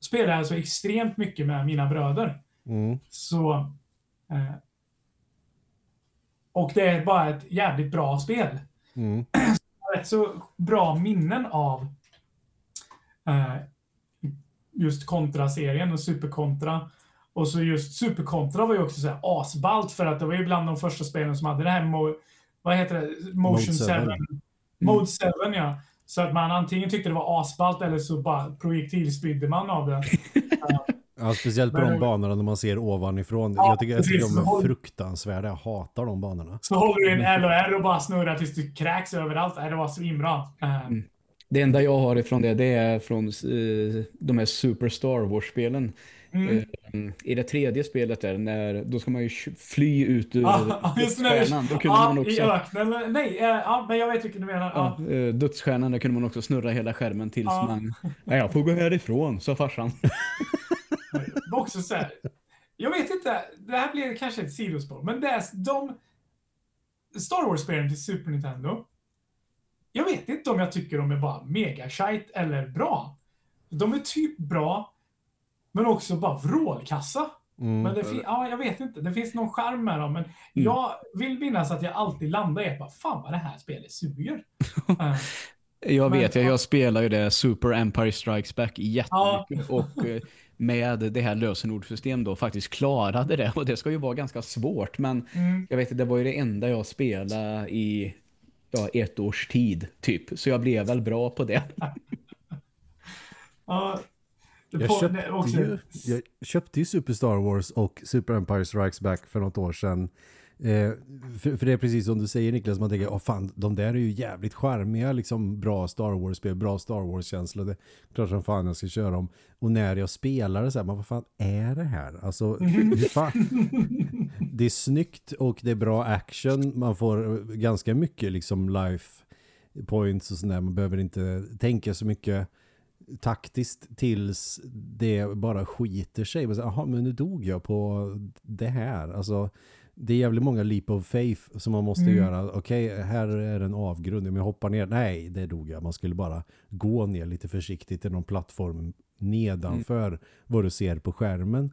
spelar jag så extremt mycket med mina bröder. Mm. Så... Och det är bara ett jävligt bra spel. Mm. Rätt så bra minnen av eh, just Contra-serien och Super-Contra. Och så just Super-Contra var ju också så här asballt för att det var ju bland de första spelen som hade det här mo- vad heter det? Motion 7. Mode 7. Mode 7, ja. Så att man antingen tyckte det var asballt eller så bara projektilspydde man av det. Ja, speciellt på Men- de banorna när man ser ovanifrån. Ja, jag tycker, jag tycker de är fruktansvärda. Jag hatar de banorna. Så håller du en L och R och bara snurrar tills du kräks överallt. Det var svinbra. Eh, Det enda jag har ifrån det, det är från eh, de här Super Star Wars-spelen. Mm. Eh, I det tredje spelet där, när, då ska man ju fly ut ur dödsstjärnan. Då kunde ja, man i också, öknen. eller- Nej, eh, ja, men jag vet vilken du menar. Ja. ja, eh, dödsstjärnan, där kunde man också snurra hela skärmen tills Ja. man... Nej, jag får gå härifrån, sa farsan. Det var också så här, jag vet inte, det här blir kanske ett sidospår, men det är de Star Wars-spelen till Super Nintendo. Jag vet inte om jag tycker de är bara mega eller bra. De är typ bra, men också bara vrålkassa. Mm. Men det fin- ja, jag vet inte. Det finns någon charm med dem. Men jag vill minnas att jag alltid landar i att bara, fan vad det här spelet suger. Eh, Jag Men- vet, jag, jag spelar ju det Super Empire Strikes Back jättemycket Ja. och eh, med det här lösenordssystem då faktiskt klarade det och det ska ju vara ganska svårt men Mm. jag vet att det var ju det enda jag spelade i ja, ett års tid typ så jag blev väl bra på det. Ja, Jag köpte, ju, jag köpte ju Super Star Wars och Super Empire Strikes Back för något år sedan. Eh, för, för det är precis som du säger Niklas, man tänker, åh fan, de där är ju jävligt charmiga, liksom bra Star Wars-spel, bra Star Wars-känsla. Det är klart som fan jag ska köra dem. Och när jag spelar det så här, man, vad fan är det här? Alltså, fan? Det är snyggt och det är bra action. Man får ganska mycket liksom life points och sådär. Man behöver inte tänka så mycket taktiskt tills det bara skiter sig. Jaha, men nu dog jag på det här. Alltså, det är jävligt många leap of faith som man måste Mm. göra. Okej, här är en avgrund. Om jag hoppar ner, nej, det dog jag. Man skulle bara gå ner lite försiktigt till någon plattform nedanför vad du ser på skärmen.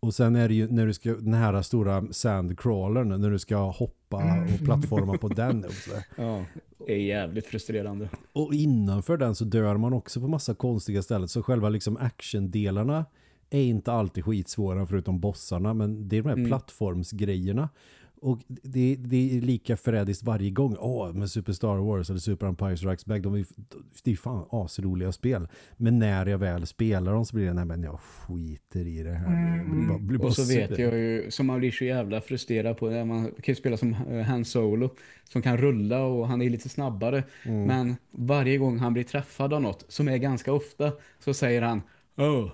Och sen är det ju när du ska, den här stora sandcrawlern, när du ska hoppa och plattforma på den. Och så där. Ja, det är jävligt frustrerande. Och innanför den så dör man också på massa konstiga ställen. Så själva liksom actiondelarna är inte alltid skitsvåra förutom bossarna. Men det är de här Mm. plattformsgrejerna. Och det, det är lika förrädiskt varje gång. Åh, med Super Star Wars eller Super Empire Strikes Back. De är, det är fan asroliga spel. Men när jag väl spelar dem så blir det, nej men jag skiter i det här. Blir bara, blir bara Och så vet sur. jag ju, som man blir så jävla frustrerad på det, man kan ju spela som eh, Han Solo som kan rulla och han är lite snabbare. Mm. Men varje gång han blir träffad av något, som är ganska ofta, så säger han Oh,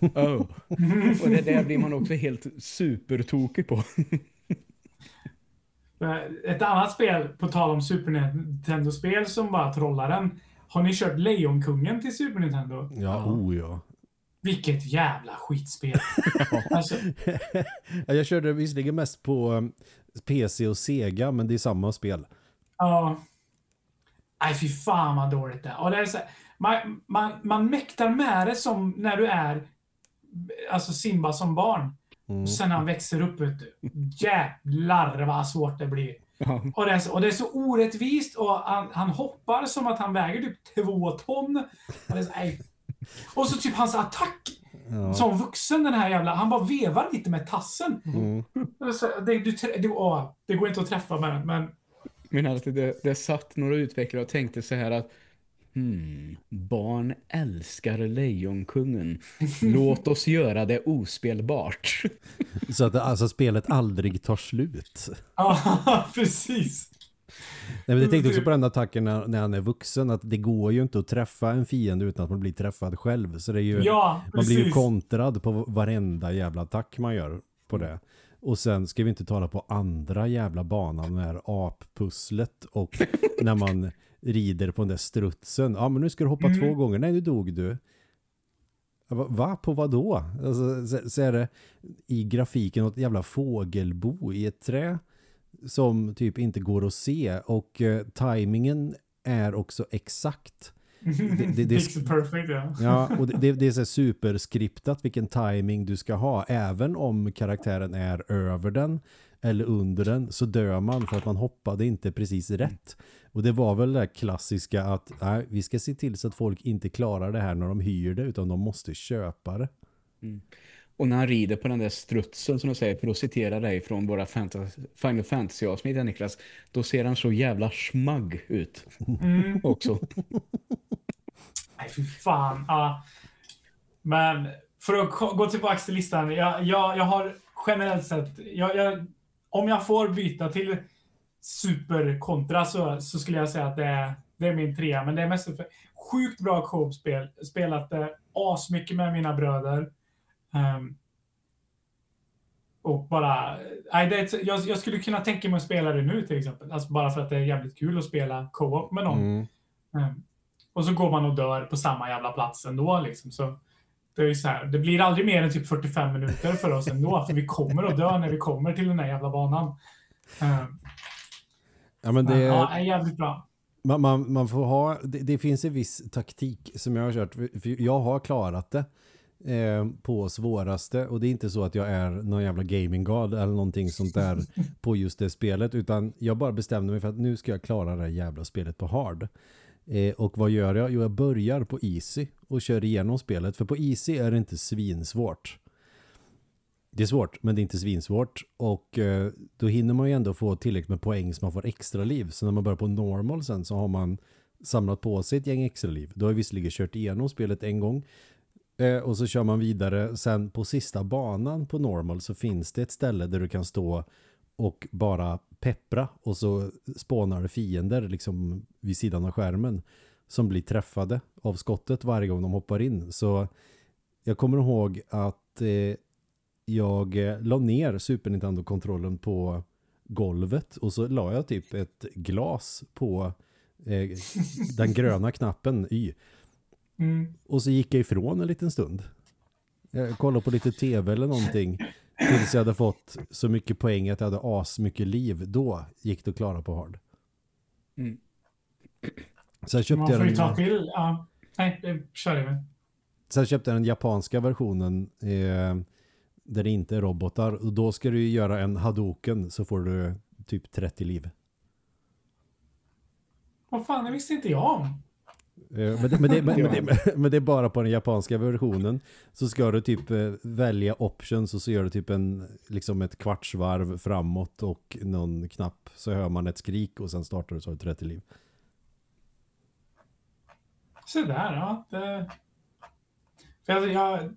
oh. och det där blir man också helt supertokig på. Ett annat spel, på tal om Super Nintendo-spel som bara trollar den. Har ni kört Lejonkungen till Super Nintendo? Ja, oh ja. Vilket jävla skitspel. alltså, Ja, Jag körde visserligen mest på um, PC och Sega, men det är samma spel. ja. Nej, fy fan vad dåligt det är. Och det är så, här, man, man, man mäktar med det som när du är alltså Simba som barn. Mm. Och sen när han växer upp, vet du. Jävlar vad svårt det blir. Ja. Och det, är så, och det är så orättvist och han, han hoppar som att han väger typ två ton. Och, så, och så typ hans attack. Ja. Som vuxen den här jävla, han bara vevar lite med tassen. Mm. Så, det, du, det, åh, det går inte att träffa med den, men Men alltid det, det satt några utvecklare och tänkte så här att Hmm, barn älskar Lejonkungen. Låt oss göra det ospelbart. Så att alltså, spelet aldrig tar slut. ja, precis. Nej, men jag tänkte också på den attacken när, när han är vuxen, att det går ju inte att träffa en fiende utan att man blir träffad själv. Så det är ju, Ja, man blir ju kontrad på varenda jävla attack man gör på det. Och sen ska vi inte tala på andra jävla banan med appusslet och när man rider på den där strutsen. Ja, men nu ska du hoppa Mm. två gånger. Nej, nu dog du. Va? På vad då? Alltså, så, så är det i grafiken något jävla fågelbo i ett trä som typ inte går att se och eh, tajmingen är också exakt. det- det- det- Pixel perfect, ja. Ja, och det, det, är så superskriptat vilken timing du ska ha. Även om karaktären är över den eller under den så dör man för att man hoppade inte precis rätt. Och det var väl det där klassiska att nej, vi ska se till så att folk inte klarar det här när de hyr det utan de måste köpa det. Och när han rider på den där strutsen som du säger, för att citera dig från våra fantasy, Final Fantasy-avsnitt, Niklas, då ser han så jävla smagg ut Mm. också. Nej, fy fan. Ja. Men för att gå tillbaka till listan. Jag, jag, jag har generellt sett, jag, jag, om jag får byta till superkontra så, så skulle jag säga att det är, det är min trea. Men det är mest för sjukt bra co-op-spel. Spelat det asmycket med mina bröder. Ehm, och bara, nej, det är ett, jag, jag skulle kunna tänka mig att spela det nu till exempel. Alltså bara för att det är jävligt kul att spela co-op med någon. Mm. Mm. Och så går man och dör på samma jävla plats ändå. Liksom. Så det, är så här, det blir aldrig mer än typ 45 minuter för oss ändå. För vi kommer att dö när vi kommer till den här jävla banan. Mm. Ja, men det, ja, är jävligt bra. man, man, man får ha, det, det finns en viss taktik som jag har kört. För jag har klarat det eh, på svåraste och det är inte så att jag är någon jävla gaming god eller någonting sånt där på just det spelet utan jag bara bestämde mig för att nu ska jag klara det här jävla spelet på hard. Eh, och vad gör jag? Jo, jag börjar på easy och kör igenom spelet. För på easy är det inte svinsvårt. Det är svårt, men det är inte svinsvårt. Och eh, då hinner man ju ändå få tillräckligt med poäng så man får extra liv. Så när man börjar på normal sen så har man samlat på sig ett gäng extra liv. Då har jag visserligen kört igenom spelet en gång. Eh, och så kör man vidare. Sen på sista banan på normal så finns det ett ställe där du kan stå och bara peppra och så spånar fiender liksom vid sidan av skärmen som blir träffade av skottet varje gång de hoppar in. Så jag kommer ihåg att eh, jag eh, la ner Super Nintendo-kontrollen på golvet och så la jag typ ett glas på eh, den gröna knappen Y. Mm. Och så gick jag ifrån en liten stund. Jag kollade på lite tv eller någonting. Tills jag hade fått så mycket poäng att jag hade as mycket liv. Då gick det att klara på hard. Mm. Sen köpte, Man jag ju ta den, till. Ja. Nej, det kör jag med. sen köpte jag den japanska versionen eh, där det inte är robotar. Och då ska du göra en hadoken så får du typ 30 liv. Vad fan, det visste inte jag om. Eh, Men det, men, det, men, det, men det är bara på den japanska versionen så ska du typ eh, välja options och så gör du typ en liksom ett kvartsvarv framåt och någon knapp så hör man ett skrik och sen startar du så har du 30 liv. Så där, ja. Det... För jag, jag...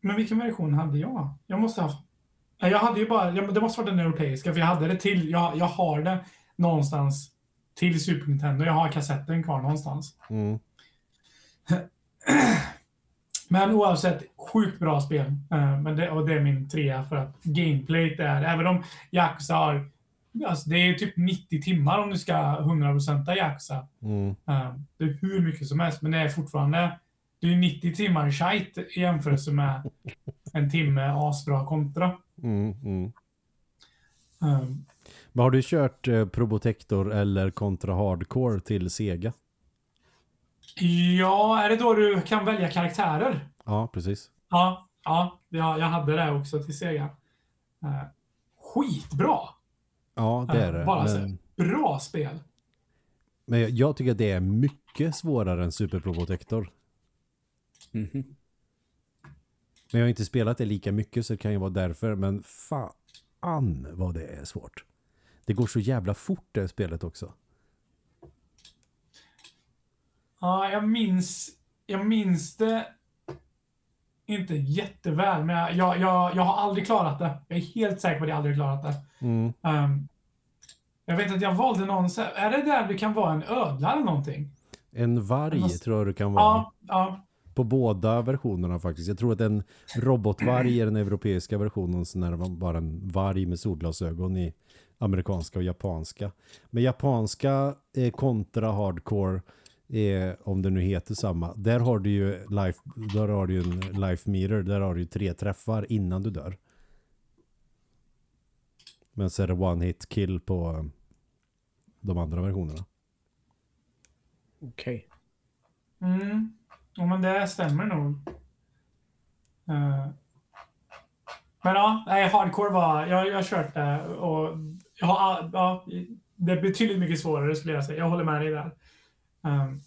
Men vilken version hade jag? Jag måste ha... Jag hade ju bara... Det måste vara den europeiska, för jag hade det till... Jag, jag har det någonstans till Super Nintendo. Jag har kassetten kvar någonstans. Mm. Men oavsett, sjukt bra spel. Eh, Men det, och det är min trea för att gameplayt är, även om Yakuza har, alltså det är typ 90 timmar om du ska 100% Yakuza. Mm. Eh, Det är hur mycket som helst, men det är fortfarande, det är 90 timmar shite i jämförelse med en timme asbra kontra. Mm. Mm. Eh, Men har du kört eh, Probotector eller Contra Hardcore till Sega? Ja, är det då du kan välja karaktärer? Ja, precis. Ja, ja, ja jag hade det också till Sega. Eh, Skitbra! Ja, det är det. Bara så. Men, Bra spel. men jag, jag tycker att det är mycket svårare än Super Probotector. Mhm. Men jag har inte spelat det lika mycket så det kan ju vara därför. Men fan vad det är svårt. Det går så jävla fort det spelet också. Ja, jag minns, jag minns det inte jätteväl, men jag, jag, jag, jag har aldrig klarat det. Jag är helt säker på att jag aldrig klarat det. Mm. Ehm, jag vet att jag valde någon, så- är det där det kan vara en ödla eller någonting? En varg Måste- tror jag det kan vara. Ja, ja. På båda versionerna faktiskt. Jag tror att en robotvarg är den europeiska versionen. Sen är det bara en varg med solglasögon i amerikanska och japanska. Men japanska eh, kontra hardcore eh, om det nu heter samma. Där har du ju life, där har du ju en life meter. Där har du ju tre träffar innan du dör. Men så är det one hit kill på eh, de andra versionerna. Okej. Mm. Ja, men det stämmer nog. Uh. men ja, nej, hardcore var, jag, jag har kört det och Ja, ja, det är betydligt mycket svårare skulle jag säga. Jag håller med dig där. Um,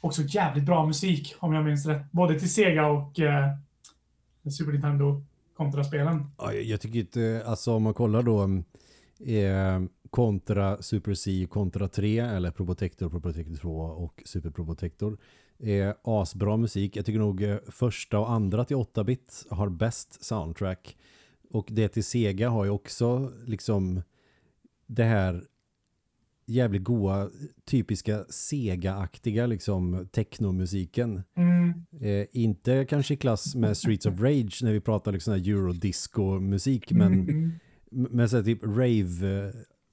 också jävligt bra musik om jag minns rätt. Både till Sega och uh, Super Nintendo kontraspelen. Ja, jag jag tycker inte, alltså om man kollar då mm, eh, kontra Super C, kontra 3 eller Probotector, Probotector 2 och Super Probotector. är asbra musik. Jag tycker nog eh, första och andra till 8-bit har bäst soundtrack. Och det till Sega har ju också liksom det här jävligt goa, typiska Sega-aktiga liksom technomusiken. Mm. Eh, inte kanske i klass med Streets of Rage när vi pratar liksom eurodisco-musik men, Mm. men så här typ rave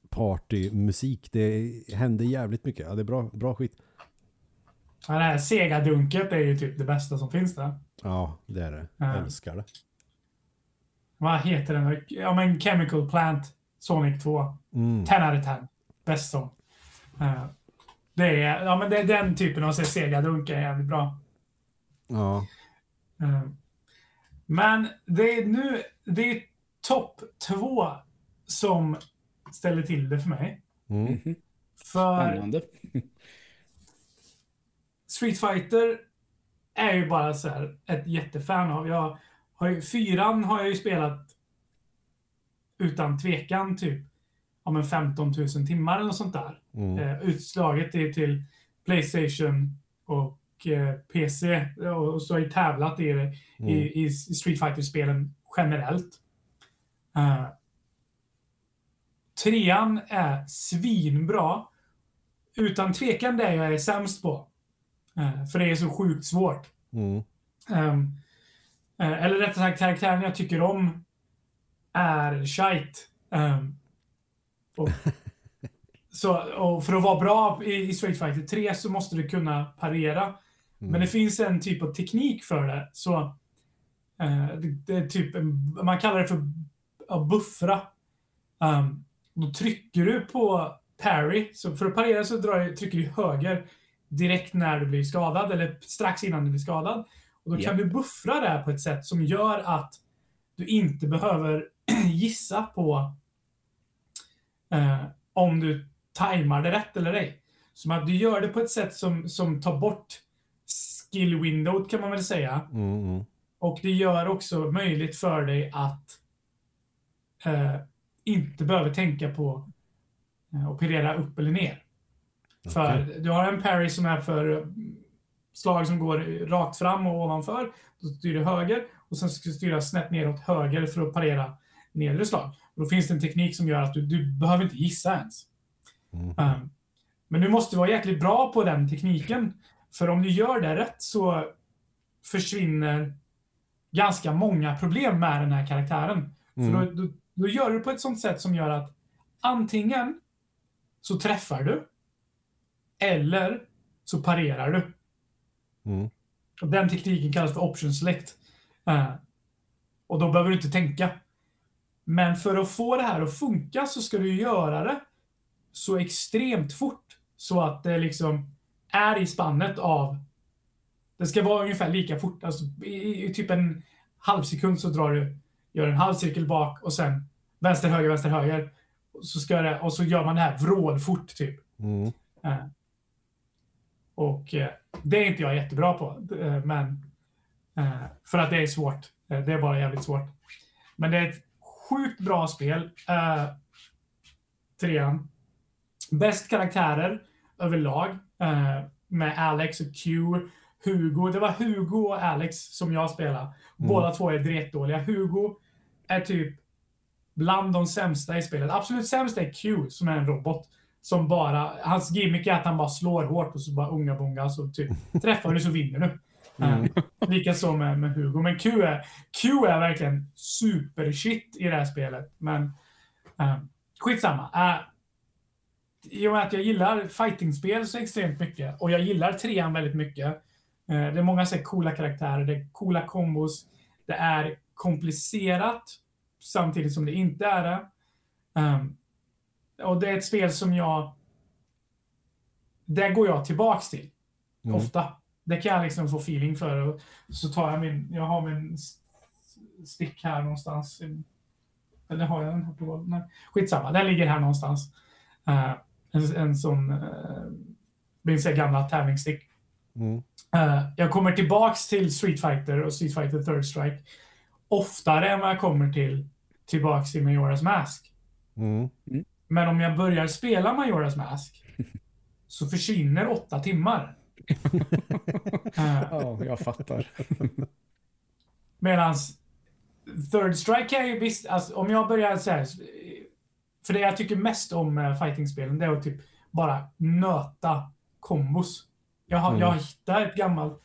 party-musik det händer jävligt mycket. Ja, det är bra, bra skit. Ja, det här Sega-dunket är ju typ det bästa som finns där. Ja, det är det. Ja. Jag älskar det. Vad heter den? Ja, men Chemical Plant Sonic 2. Mm. 10 out of 10. Bäst sång. Eh, det är, ja men det är den typen av Sega-dunk är jävligt bra. Ja. Eh, men det är nu, det är topp två som ställer till det för mig. Mm. Mhm. För Spännande. Street Fighter är ju bara så här ett jättefan av. Jag har ju, fyran har jag ju spelat utan tvekan typ om en 15 000 timmar eller något sånt där. Mm. Eh, utslaget är till Playstation och eh, PC och så har jag tävlat i, Mm. i, i Street Fighter-spelen generellt. Eh, trean är svinbra. Utan tvekan det jag är sämst på. Eh, för det är så sjukt svårt. Mm. Ehm, eh, eller rättare sagt, karaktären jag tycker om är shite. Ehm, och, så, och för att vara bra i, i Street Fighter 3 så måste du kunna parera. Men det finns en typ av teknik för det. Så eh, det, det är typ, man kallar det för att buffra. Ehm, då trycker du på parry. Så för att parera så drar, trycker du höger direkt när du blir skadad eller strax innan du blir skadad. Och då Ja. kan du buffra det här på ett sätt som gör att du inte behöver gissa på eh, om du tajmar det rätt eller ej. Som att du gör det på ett sätt som, som tar bort skill window kan man väl säga. Mm. Mm. Och det gör också möjligt för dig att eh, inte behöva tänka på eh, att parera upp eller ner. För du har en parry som är för eh, slag som går rakt fram och ovanför. Då styr du höger och sen ska du styra snett neråt höger för att parera nedre slag. Och då finns det en teknik som gör att du, du behöver inte gissa ens. Mm. Um, men du måste vara jäkligt bra på den tekniken. För om du gör det rätt så försvinner ganska många problem med den här karaktären. Mm. För då, då, då gör du det på ett sånt sätt som gör att antingen så träffar du eller så parerar du. Mm. Och den tekniken kallas för option select. Eh, och då behöver du inte tänka. Men för att få det här att funka så ska du göra det så extremt fort så att det liksom är i spannet av... Det ska vara ungefär lika fort. Alltså, i, i typ en halv sekund så drar du, gör en halv cirkel bak och sen vänster, höger, vänster, höger. Så, ska det, och så gör man det här vrålfort typ. Mm. Eh, Och eh, det är inte jag jättebra på. eh, Men eh, för att det är svårt. Eh, Det är bara jävligt svårt. Men det är ett sjukt bra spel. Eh, Trean. Bäst karaktärer överlag. eh, Med Alex och Q. Hugo. Det var Hugo och Alex som jag spelade. Båda två är dretdåliga. Hugo är typ bland de sämsta i spelet. Absolut sämst är Q som är en robot. Som bara, hans gimmick är att han bara slår hårt och så bara unga bonga så typ träffar du så vinner du. Mm. Likaså med, med Hugo. Men Q är, Q är verkligen super-shit i det här spelet. Men uh, skitsamma. Uh, I och med att jag gillar fightingspel så extremt mycket och jag gillar trean väldigt mycket. Eh, det är många så coola karaktärer, det är coola kombos. Det är komplicerat samtidigt som det inte är det. Um, och det är ett spel som jag... Det går jag tillbaks till. Mm. Ofta. Det kan jag liksom få feeling för. Och så tar jag min... Jag har min stick här någonstans. Eller har jag den här på golvet? Nej. Skitsamma, den ligger här någonstans. Eh, en, en sån... Uh, min så här gamla tävlingsstick. Mm. Eh, jag kommer tillbaks till Street Fighter och Street Fighter Third Strike oftare än vad jag kommer till tillbaks till Majora's Mask. Mm. Men om jag börjar spela Majora's Mask så försvinner åtta timmar. Ja, jag fattar. Medans Third Strike kan ju visst, alltså, om jag börjar så här, För det jag tycker mest om uh, fightingspelen det är att typ bara nöta kombos. Jag har, Mm. jag har hittat ett gammalt,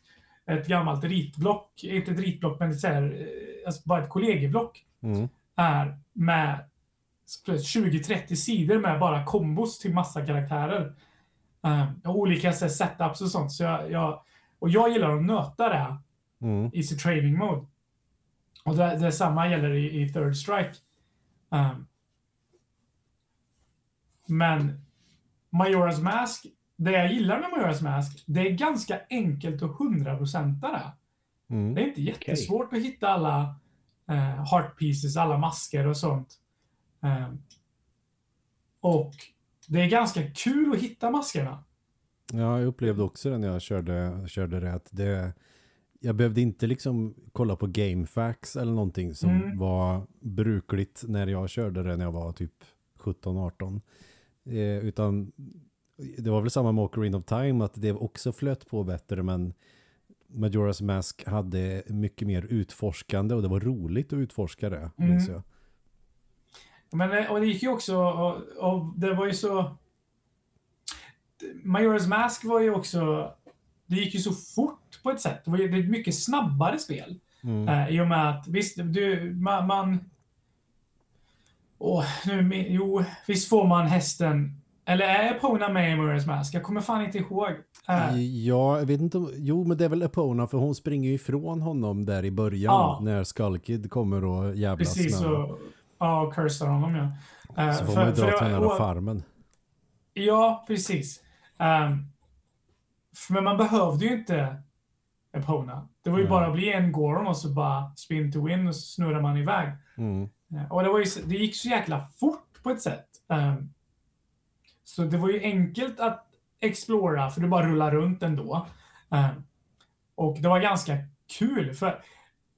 ett gammalt ritblock, inte ett ritblock men ett så här, eh, alltså bara ett kollegieblock Mm. är med 20-30 sidor med bara kombos till massa karaktärer. Och olika så setups och sånt. Så jag, jag, och jag gillar att nöta det Mm. i sitt training mode. Och det, det samma gäller i, i Third Strike. Um, men Majora's Mask, det jag gillar med Majora's Mask, det är ganska enkelt att hundraprocenta det. Mm. Det är inte jättesvårt att hitta alla eh, heart pieces, alla masker och sånt. Ehm, och det är ganska kul att hitta maskerna. Ja, jag upplevde också det när jag körde, körde det. Att det jag behövde inte liksom kolla på GameFAQs eller någonting som Mm. var brukligt när jag körde det när jag var typ 17-18. Eh, utan det var väl samma med Ocarina of Time att det också flöt på bättre men Majora's Mask hade mycket mer utforskande och det var roligt att utforska det, Mm. minns jag. Men eh, och det gick ju också, och, och det var ju så... Majora's Mask var ju också... Det gick ju så fort på ett sätt. Det var ju ett mycket snabbare spel. Mm. Eh, I och med att, visst, du, man... man åh, nu, jo, visst får man hästen... Eller är Epona med i Majora's Mask? Jag kommer fan inte ihåg. Eh, Ja, jag vet inte om, jo men det är väl Epona för hon springer ju ifrån honom där i början Ja. när Skull Kid kommer och jävlas precis, med och, ja, och cursar honom ja. Eh, Så får för- man ju för dra till den och- farmen. Ja, precis. Um, men man behövde ju inte Epona. Det var ju Nej. bara att bli en Goron och så bara spin to win och så snurrar man iväg. Mm. Eh, Och det, var ju, det gick så jäkla fort på ett sätt. Um, så det var ju enkelt att explora för du bara rullar runt ändå. Um, och det var ganska kul för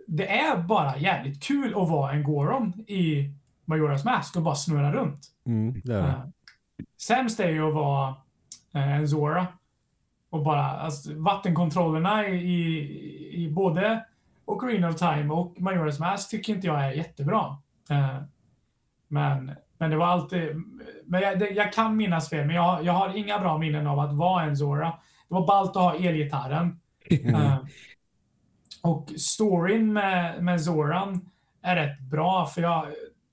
det är bara jävligt kul att vara en Goron i Majora's Mask och bara snurra runt. Mm, det är det. Uh, sämst är ju att vara eh, en Zora. Och bara, alltså, vattenkontrollerna i, i, i både Ocarina of Time och Majora's Mask tycker inte jag är jättebra. Eh, men, men det var alltid, men jag, det, jag kan minnas fel, men jag, jag har inga bra minnen av att vara en Zora. Det var ballt att ha elgitarren. Eh, och storyn med, med Zoran är rätt bra, för jag,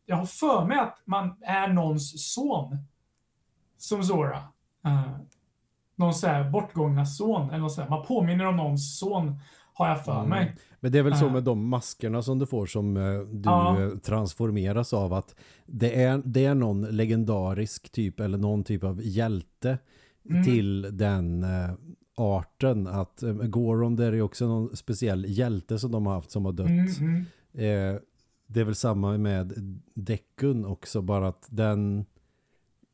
jag har för mig att man är någons son som Zora. Uh, någon så här bortgångna son. Eller något så här. Man påminner om någons son, har jag för Mm. mig. Men det är väl så Ja. med de maskerna som du får som eh, du Ja. eh, transformeras av att det är, det är någon legendarisk typ eller någon typ av hjälte Mm. till den eh, arten att eh, Goron där är också någon speciell hjälte som de har haft som har dött. Mm, mm. Eh, det är väl samma med Deckun också bara att den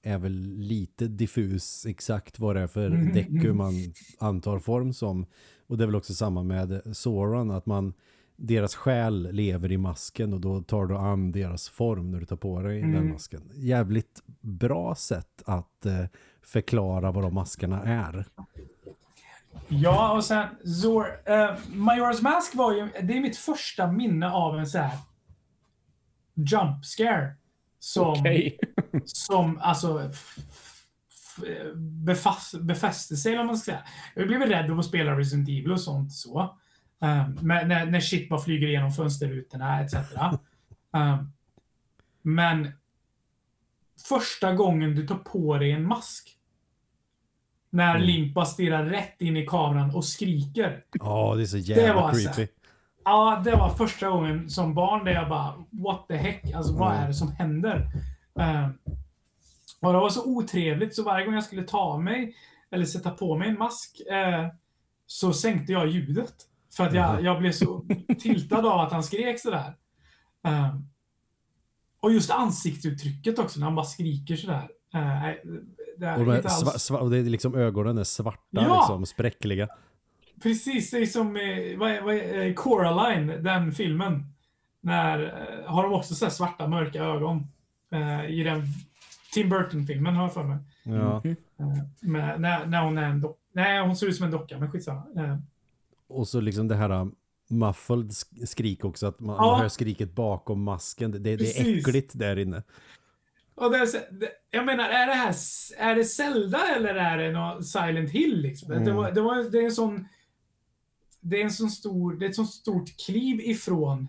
är väl lite diffus exakt vad det är för Mm, Deku mm. man antar form som. Och det är väl också samma med Sauron att man deras själ lever i masken och då tar du an deras form när du tar på dig den Mm. masken. Jävligt bra sätt att eh, förklara vad de maskerna är. Ja, och sen Zor, eh, Majora's Mask var ju, det är mitt första minne av en så här jump scare. Som, Okej. som alltså befast, befäste sig, eller vad man ska säga. Jag blev rädd av att spela Resident Evil och sånt så. Um, men när, när shit bara flyger igenom fönsterrutorna etc. Um, men första gången du tar på dig en mask. När Mm. Bara stirrar rätt in i kameran och skriker. Ja, det är så Det jävla var så här. creepy. Ja, det var första gången som barn där jag bara, what the heck, alltså vad Mm. är det som händer? Ehm, och det var så otrevligt, så varje gång jag skulle ta mig, eller sätta på mig en mask, eh, så sänkte jag ljudet. För att jag, Mhm. jag blev så tiltad av att han skrek sådär. Ehm, och just ansiktsuttrycket också, när han bara skriker sådär. Uh, det är Och, de inte alls... sva, sva, och det är liksom ögonen är svarta, Ja! liksom spräckliga. Precis, det är som eh, vad, vad, eh, Coraline, den filmen. När, eh, har de också så här svarta, mörka ögon. Eh, I den Tim Burton-filmen har jag för mig. Ja. Eh, med, när, när hon är en docka. Nej, hon ser ut som en docka, men skitsamma. Eh, Och så liksom det här um, muffled sk- skrik också, att man, Ja. man hör skriket bakom masken. Det, det är äckligt där inne. Och det jag menar, är det här är det Zelda eller är det något Silent Hill? Liksom? Mm. Det, var, det, var, det är en sån... Det är en sån stor, det är ett sånt stort kliv ifrån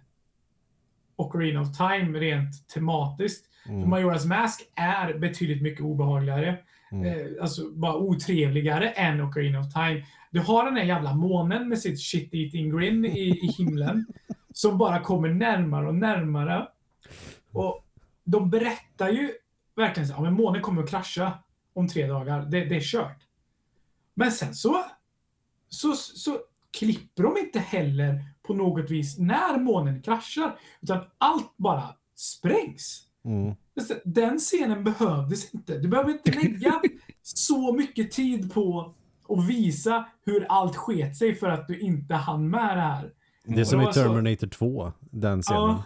Ocarina of Time rent tematiskt. Mm. Majora's Mask är betydligt mycket obehagligare. Mm. Eh, alltså bara otrevligare än Ocarina of Time. Du har den här jävla månen med sitt shit-eating grin i, i himlen. som bara kommer närmare och närmare. Och de berättar ju verkligen så ja, men månen kommer att krascha om tre dagar. Det, det är kört. Men sen så, så, så klipper de inte heller på något vis när månen kraschar. Utan allt bara sprängs. Mm. Den scenen behövdes inte. Du behöver inte lägga så mycket tid på att visa hur allt sket sig för att du inte hann med det här. Det är som i var så- Terminator 2, den scenen. Ja.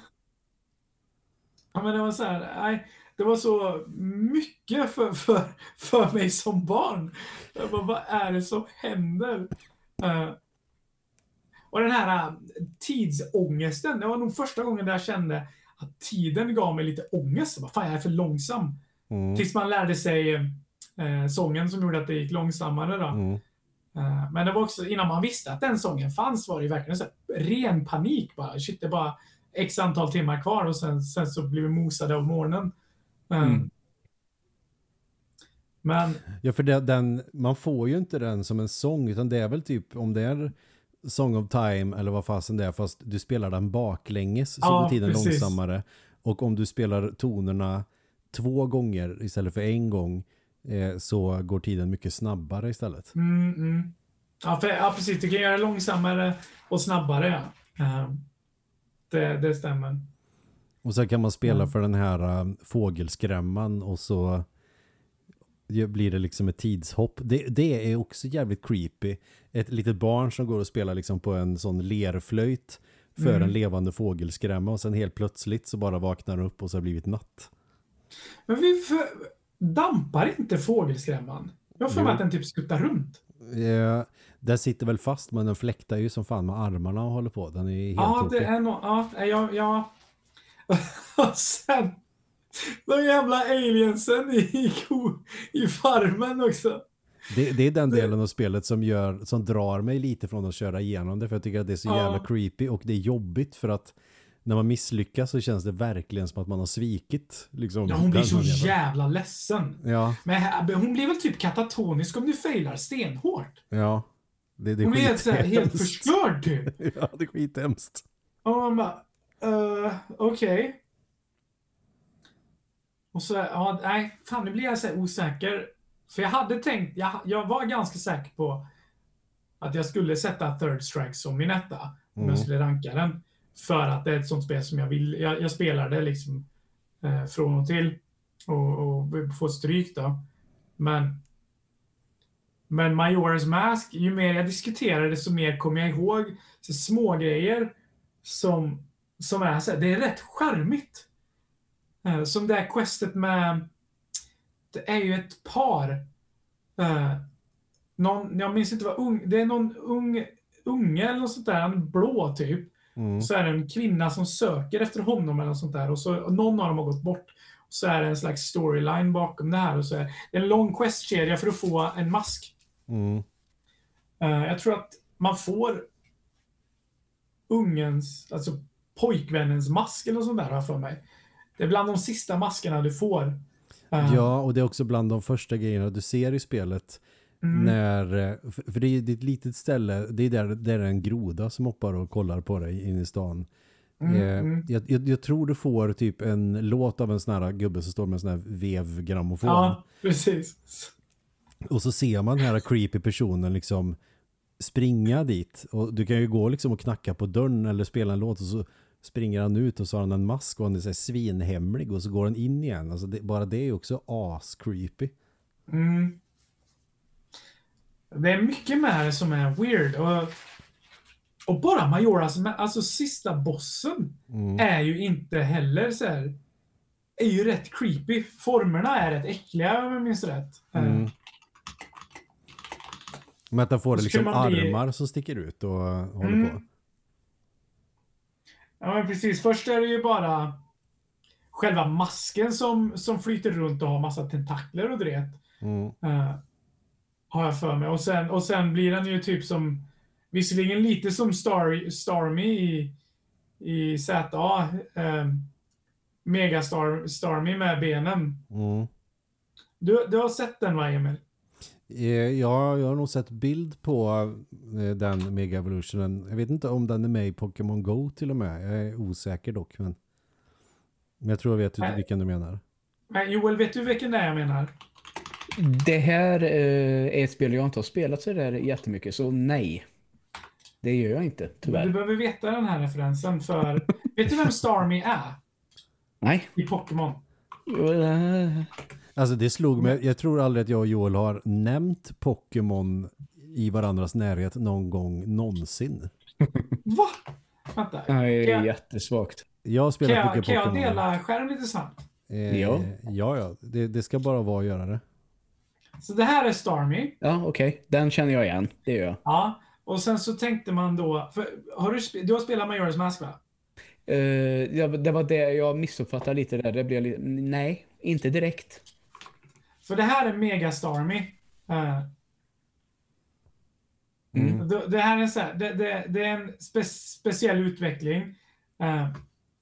Ja, men det var så här, nej, det var så mycket för, för, för mig som barn. Jag bara, vad är det som händer? Eh, och den här uh, tidsångesten, det var nog första gången där jag kände att tiden gav mig lite ångest. Jag bara, Fan, jag är för långsam. Mm. Tills man lärde sig eh, sången som gjorde att det gick långsammare. Då. Mm. Men det var också innan man visste att den sången fanns var det ju verkligen så ren panik bara. Shit, det bara x antal timmar kvar och sen, sen så blir vi mosade av morgonen. Eh, Mm. Men Ja, för det, den, man får ju inte den som en sång, utan det är väl typ om det är Song of Time eller vad fasen det är, fast du spelar den baklänges så Ja, går tiden precis. långsammare. Och om du spelar tonerna två gånger istället för en gång eh, så går tiden mycket snabbare istället. mm, mm. Ja, för, ja, precis. Du kan göra det långsammare och snabbare. Ja. Eh, Det, det stämmer. Och så kan man spela Mm. för den här um, fågelskrämman och så blir det liksom ett tidshopp. Det, det är också jävligt creepy. Ett litet barn som går och spelar liksom på en sån lerflöjt för Mm. en levande fågelskrämma och sen helt plötsligt så bara vaknar upp och så har det blivit natt. Men vi för, dampar inte fågelskrämman? Jag för mig att den typ skuttar runt. Eh, den sitter väl fast men den fläktar ju som fan med armarna och håller på. Den är helt Ja, tokig. det är nog... Ja, ja, ja. Och sen... De jävla aliensen i, i farmen också. Det, det är den delen av spelet som, gör, som drar mig lite från att köra igenom det för jag tycker att det är så Ja. jävla creepy och det är jobbigt för att när man misslyckas så känns det verkligen som att man har svikit. Liksom, Ja, hon blir så jävla- jävla ledsen. Ja, Men här- hon blir väl typ katatonisk om du failar stenhårt. ja. Det, det är Hon blir helt, så här, helt förstörd typ. Ja, det är skithemskt. Och man bara, uh, okej. Och så, ja, nej, fan nu blir jag så här osäker. För jag hade tänkt, jag, jag var ganska säker på att jag skulle sätta Third Strike som min etta. Om Mm. jag skulle ranka den. För att det är ett sånt spel som jag vill, jag, jag det liksom eh, från och till. Och, och får stryk då. Men men Majora's Mask, ju mer jag diskuterade desto mer kommer jag ihåg så små grejer som, som är så här, det är rätt charmigt. Eh, Som det här questet med, det är ju ett par. Eh, någon, jag minns inte vad ung, det är någon ung, unge eller något sånt där, en blå typ. Mm. Så är det en kvinna som söker efter honom eller något sånt där och så och någon av dem har gått bort. Så är det en slags storyline bakom det här och så är det en lång questkedja för att få en mask. Mm. Eh, jag tror att man får ungens, alltså pojkvännens mask eller sånt där har för mig. Det är bland de sista maskerna du får. Eh, Ja, och det är också bland de första grejerna du ser i spelet. mm, När, eh, för det är det ett litet ställe, det är där, är en groda som hoppar och kollar på dig inne i stan. mm, mm. jag, jag, jag tror du får typ en låt av en sån här gubbe som står med en sån här vevgrammofon. Ja, precis. Och så ser man den här creepy personen liksom springa dit. Och du kan ju gå liksom och knacka på dörren eller spela en låt och så springer han ut och så har han en mask och han är så svinhemlig och så går han in igen. Alltså det, bara det är ju också as-creepy. Mm. Det är mycket med det som är weird. Och, och bara Majoras, ma- alltså sista bossen, Mm. är ju inte heller så här. Är ju rätt creepy. Formerna är rätt äckliga om jag minns rätt. Eh, Mm. Men att han får liksom kan man bli- armar som sticker ut och håller Mm. på. Ja, men precis. Först är det ju bara själva masken som, som flyter runt och har massa tentakler och dret. Mm. eh, har jag för mig. Och sen, och sen blir den ju typ som, visserligen lite som Star, Starmy i, i ZA. Eh, Megastar Starmy med benen. Mm. Du, du har sett den va, Emil? Eh, Ja, jag har nog sett bild på eh, den Mega Evolutionen. Jag vet inte om den är med i Pokémon Go till och med. Jag är osäker dock. Men, men jag tror jag vet Nej. vilken du menar. Men Joel, vet du vilken det är jag menar? Det här eh, är ett spel jag inte har spelat så där jättemycket, så nej. Det gör jag inte, Du tyvärr. behöver veta den här referensen för... vet du vem Starmy är? Nej. i Pokémon. Alltså det slog mig, jag tror aldrig att jag och Joel har nämnt Pokémon i varandras närhet någon gång någonsin. Va? Vänta. Nej, det Kan är jag, Jag jättesvagt. har kan jag, mycket kan jag dela skärm lite snabbt? Eh, Ja. Ja, ja. Det, det ska bara vara att göra det. Så det här är Starmie. Ja, okej. Den känner jag igen. Det gör jag. Ja. Och sen så tänkte man då... För, har du, du har spelat Majora's Mask va? Eh, ja, det var det jag missuppfattade lite där. Det blev lite... Nej, inte direkt. För det här är Mega Starmie. Eh, Mm. det, det här är så här, det, det, det är en spe, speciell utveckling. Eh,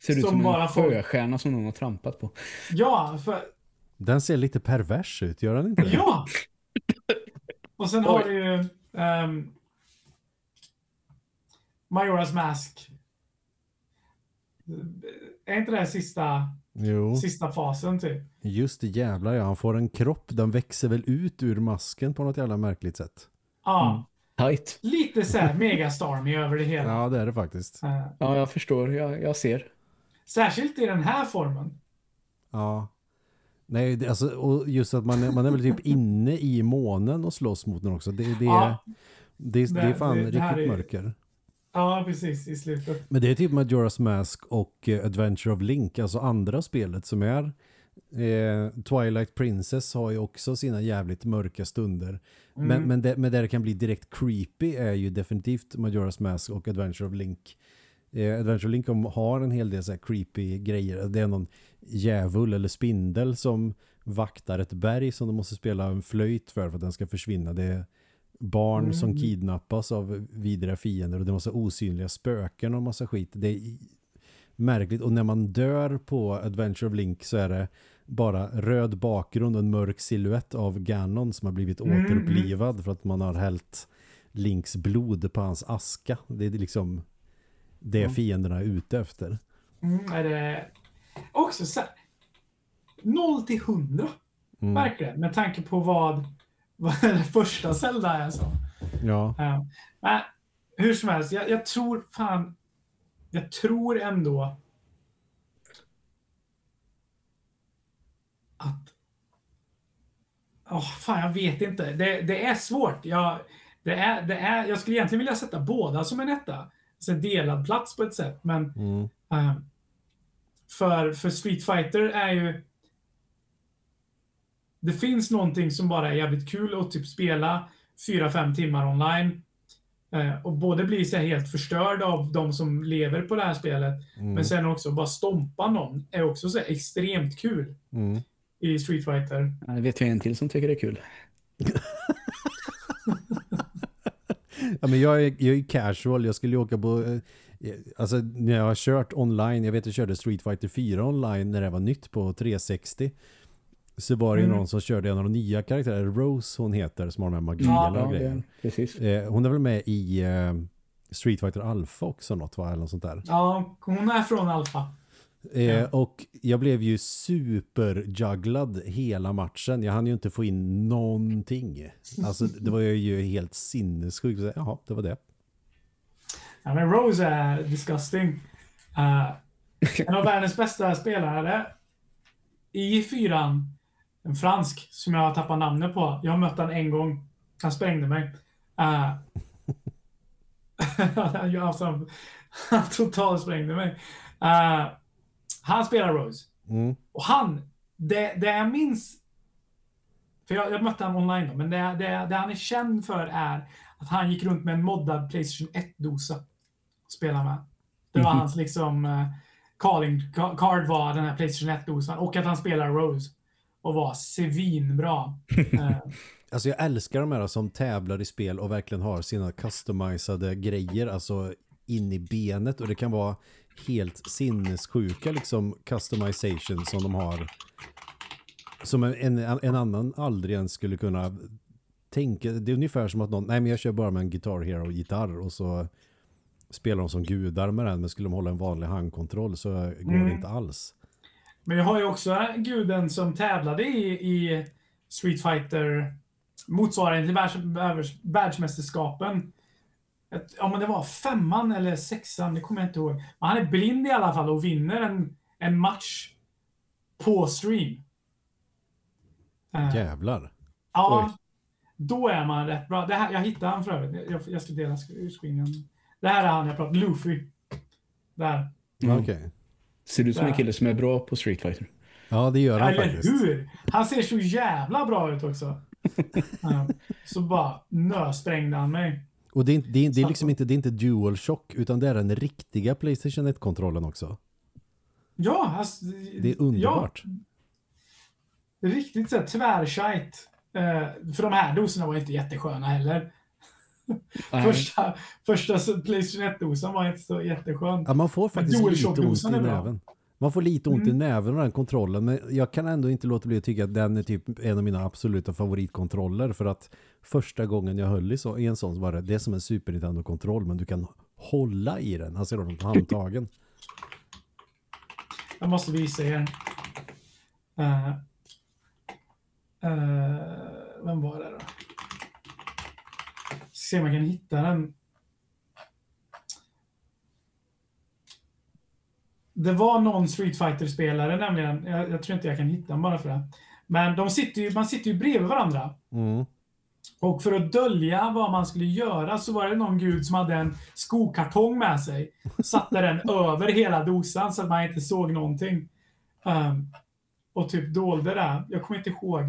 Ser ut Som som, en bara får- sjöstjärna som någon har trampat på. ja, för, Den ser lite pervers ut, gör den inte det? ja! Och sen har Oj. du ju um, Majora's Mask. Är inte det här sista, Jo, sista fasen typ? just det jävlar ja. Han får en kropp, den växer väl ut ur masken på något jävla märkligt sätt. Ja. Tight. Lite så här Mega Starmie över det hela. Ja, det är det faktiskt. Ja, jag förstår. Jag, jag ser. särskilt i den här formen. Ja. Nej, det, alltså, och just att man är, man är väl typ inne i månen och slåss mot den också. Det, det, Ja. det, det, det är fan det- riktigt är- mörker. Ja, precis. I slutet. Men det är typ Majora's Mask och eh, Adventure of Link, alltså andra spelet som är eh, Twilight Princess har ju också sina jävligt mörka stunder. Men, Mm. men, det, men där det kan bli direkt creepy är ju definitivt Majora's Mask och Adventure of Link. Eh, Adventure of Link har en hel del så creepy grejer. Det är någon djävul eller spindel som vaktar ett berg som de måste spela en flöjt för för att den ska försvinna. Det är barn Mm. som kidnappas av vidriga fiender och det är massa osynliga spöken och massa skit. Det är märkligt. Och när man dör på Adventure of Link så är det bara röd bakgrund och en mörk silhuett av Ganon som har blivit Mm, återupplivad för att man har hällt Links blod på hans aska. Det är liksom det fienderna är ute efter. Mm, är det också så här, 0 till 100. Mm. Verkligen. Med tanke på vad, vad det första Zelda är. Så. Ja. Ja. Men hur som helst, jag, jag tror fan... Jag tror ändå att... Åh, fan, jag vet inte. Det, det är svårt. Jag, det är, det är, jag skulle egentligen vilja sätta båda som en etta. Alltså delad plats på ett sätt, men Mm. eh, för, för Street Fighter är ju... Det finns någonting som bara är jävligt kul att typ spela 4-5 timmar online. Eh, och både bli så helt förstörd av de som lever på det här spelet, Mm. men sen också bara stompa någon är också så extremt kul Mm. i Street Fighter. Ja, det vet jag en till som tycker det är kul. Ja, men jag är, jag är casual, jag skulle åka på eh, alltså när jag har kört online, jag vet jag körde Street Fighter 4 online när det var nytt på 360 så var det ju Mm. någon som körde en av de nya karaktärer, Rose hon heter, som har de här magi Ja, och Ja, grejer. det, precis. Eh, hon är väl med i eh, Street Fighter Alpha också något va, eller något sånt där. Ja, hon är från Alpha. Eh, Ja. Och jag blev ju superjugglad hela matchen. Jag hann ju inte få in någonting. Alltså det var ju helt sinnessjukt. Jaha, det var det. Ja, men Rose är disgusting. Eh, en av världens bästa spelare i fyran, en fransk som jag har tappat namnet på. Jag har mött han en gång. Han sprängde mig. Uh, alltså, han, han totalt sprängde mig. Eh, han spelar Rose. Mm. Och han, det, det jag minns, för jag, jag mötte honom online då, men det, det, det han är känd för är att han gick runt med en moddad Playstation 1-dosa och spelade med. Det var Mhm. hans liksom uh, calling ca- card var den här Playstation 1-dosan och att han spelar Rose och var svinbra. Eh, Alltså jag älskar de här som tävlar i spel och verkligen har sina customizade grejer alltså in i benet och det kan vara helt sinnessjuka liksom customization som de har som en, en, en annan aldrig ens skulle kunna tänka. Det är ungefär som att någon, nej men jag kör bara med en Guitar Hero-gitarr och så spelar de som gudar med den men skulle de hålla en vanlig handkontroll så går Mm. det inte alls. Men vi har ju också guden som tävlade i, i Street Fighter motsvarigheten till världs, världs, världsmästerskapen. Ja, men det var femman eller sexan, det kommer jag inte ihåg. Men han är blind i alla fall och vinner en, en match på stream. Eh, Jävlar. Ja, då är man rätt bra. Det här, jag hittade han för övrigt. Jag, jag ska dela screenen. Det här är han jag pratar Luffy. Där. Mm. Okej. Ser ut som en kille som är bra på Street Fighter. Ja, det gör han Eller faktiskt. hur? Han ser så jävla bra ut också. Ja. Så bara nösprängde han mig. Och det är, inte- det, är, det är liksom inte, det är inte DualShock utan det är den riktiga Playstation 1-kontrollen också. Ja, alltså, Det är underbart. Ja, riktigt så här tvärshajt. Eh, för de här doserna var inte jättesköna heller. Första, första Playstation 1-dosan var inte så jätteskön. Ja, man får faktiskt lite ont i näven. Man får lite ont i Mm. näven av den kontrollen men jag kan ändå inte låta bli att tycka att den är typ en av mina absoluta favoritkontroller för att första gången jag höll i, så, i en sån så var det, det är som en Super Nintendo-kontroll men du kan hålla i den, alltså den på handtagen. Jag måste visa er. Eh, eh, vem var det då? Se om jag kan hitta den. Det var någon Street Fighter-spelare nämligen. Jag, jag tror inte jag kan hitta den bara för det. Men de sitter ju, man sitter ju bredvid varandra. Mm. Och för att dölja vad man skulle göra så var det någon gud som hade en skokartong med sig. Satte den över hela dosan så att man inte såg någonting. Ehm, och typ dolde det. Jag kommer inte ihåg.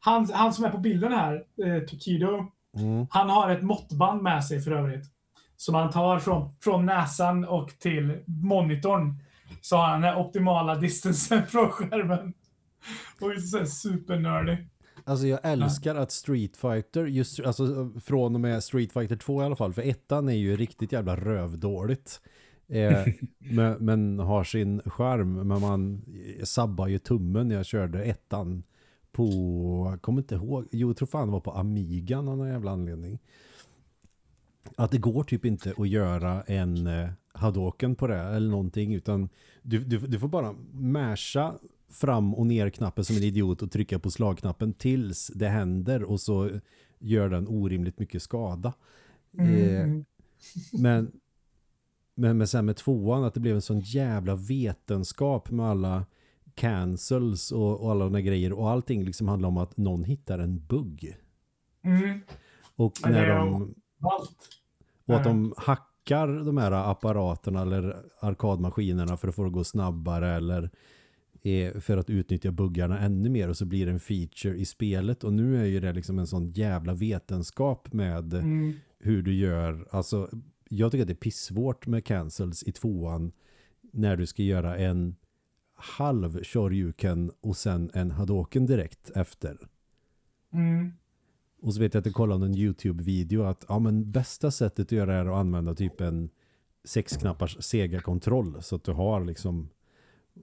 Han, han som är på bilden här, eh, Tokido, Mm. han har ett måttband med sig för övrigt. Som han tar från, från näsan och till monitorn. Så har han den optimala distansen från skärmen. Och är så supernördig. Alltså jag älskar att Street Fighter, just, alltså från och med Street Fighter 2 i alla fall, för ettan är ju riktigt jävla rövdåligt. Eh, men, men har sin charm, men man sabbar ju tummen när jag körde ettan på, jag kommer inte ihåg, jo jag tror fan det var på Amigan av någon jävla anledning. Att det går typ inte att göra en eh, Hadoken på det eller någonting utan du, du, du får bara masha fram och ner knappen som en idiot och trycka på slagknappen tills det händer och så gör den orimligt mycket skada. Eh, Mm. men, men, men sen med tvåan att det blev en sån jävla vetenskap med alla cancels och, och alla de där grejer och allting liksom handlar om att någon hittar en bugg. Mm. Och när är de Allt. och att de hackar de här apparaterna eller arkadmaskinerna för att få det att gå snabbare eller för att utnyttja buggarna ännu mer och så blir det en feature i spelet och nu är ju det liksom en sån jävla vetenskap med Mm. hur du gör, alltså jag tycker att det är pissvårt med cancels i tvåan när du ska göra en halv shoryuken och sen en hadoken direkt efter. Mm. Och så vet jag att jag kollade en YouTube-video att ja, men bästa sättet att göra det är att använda typ en sexknappars Sega-kontroll så att du har liksom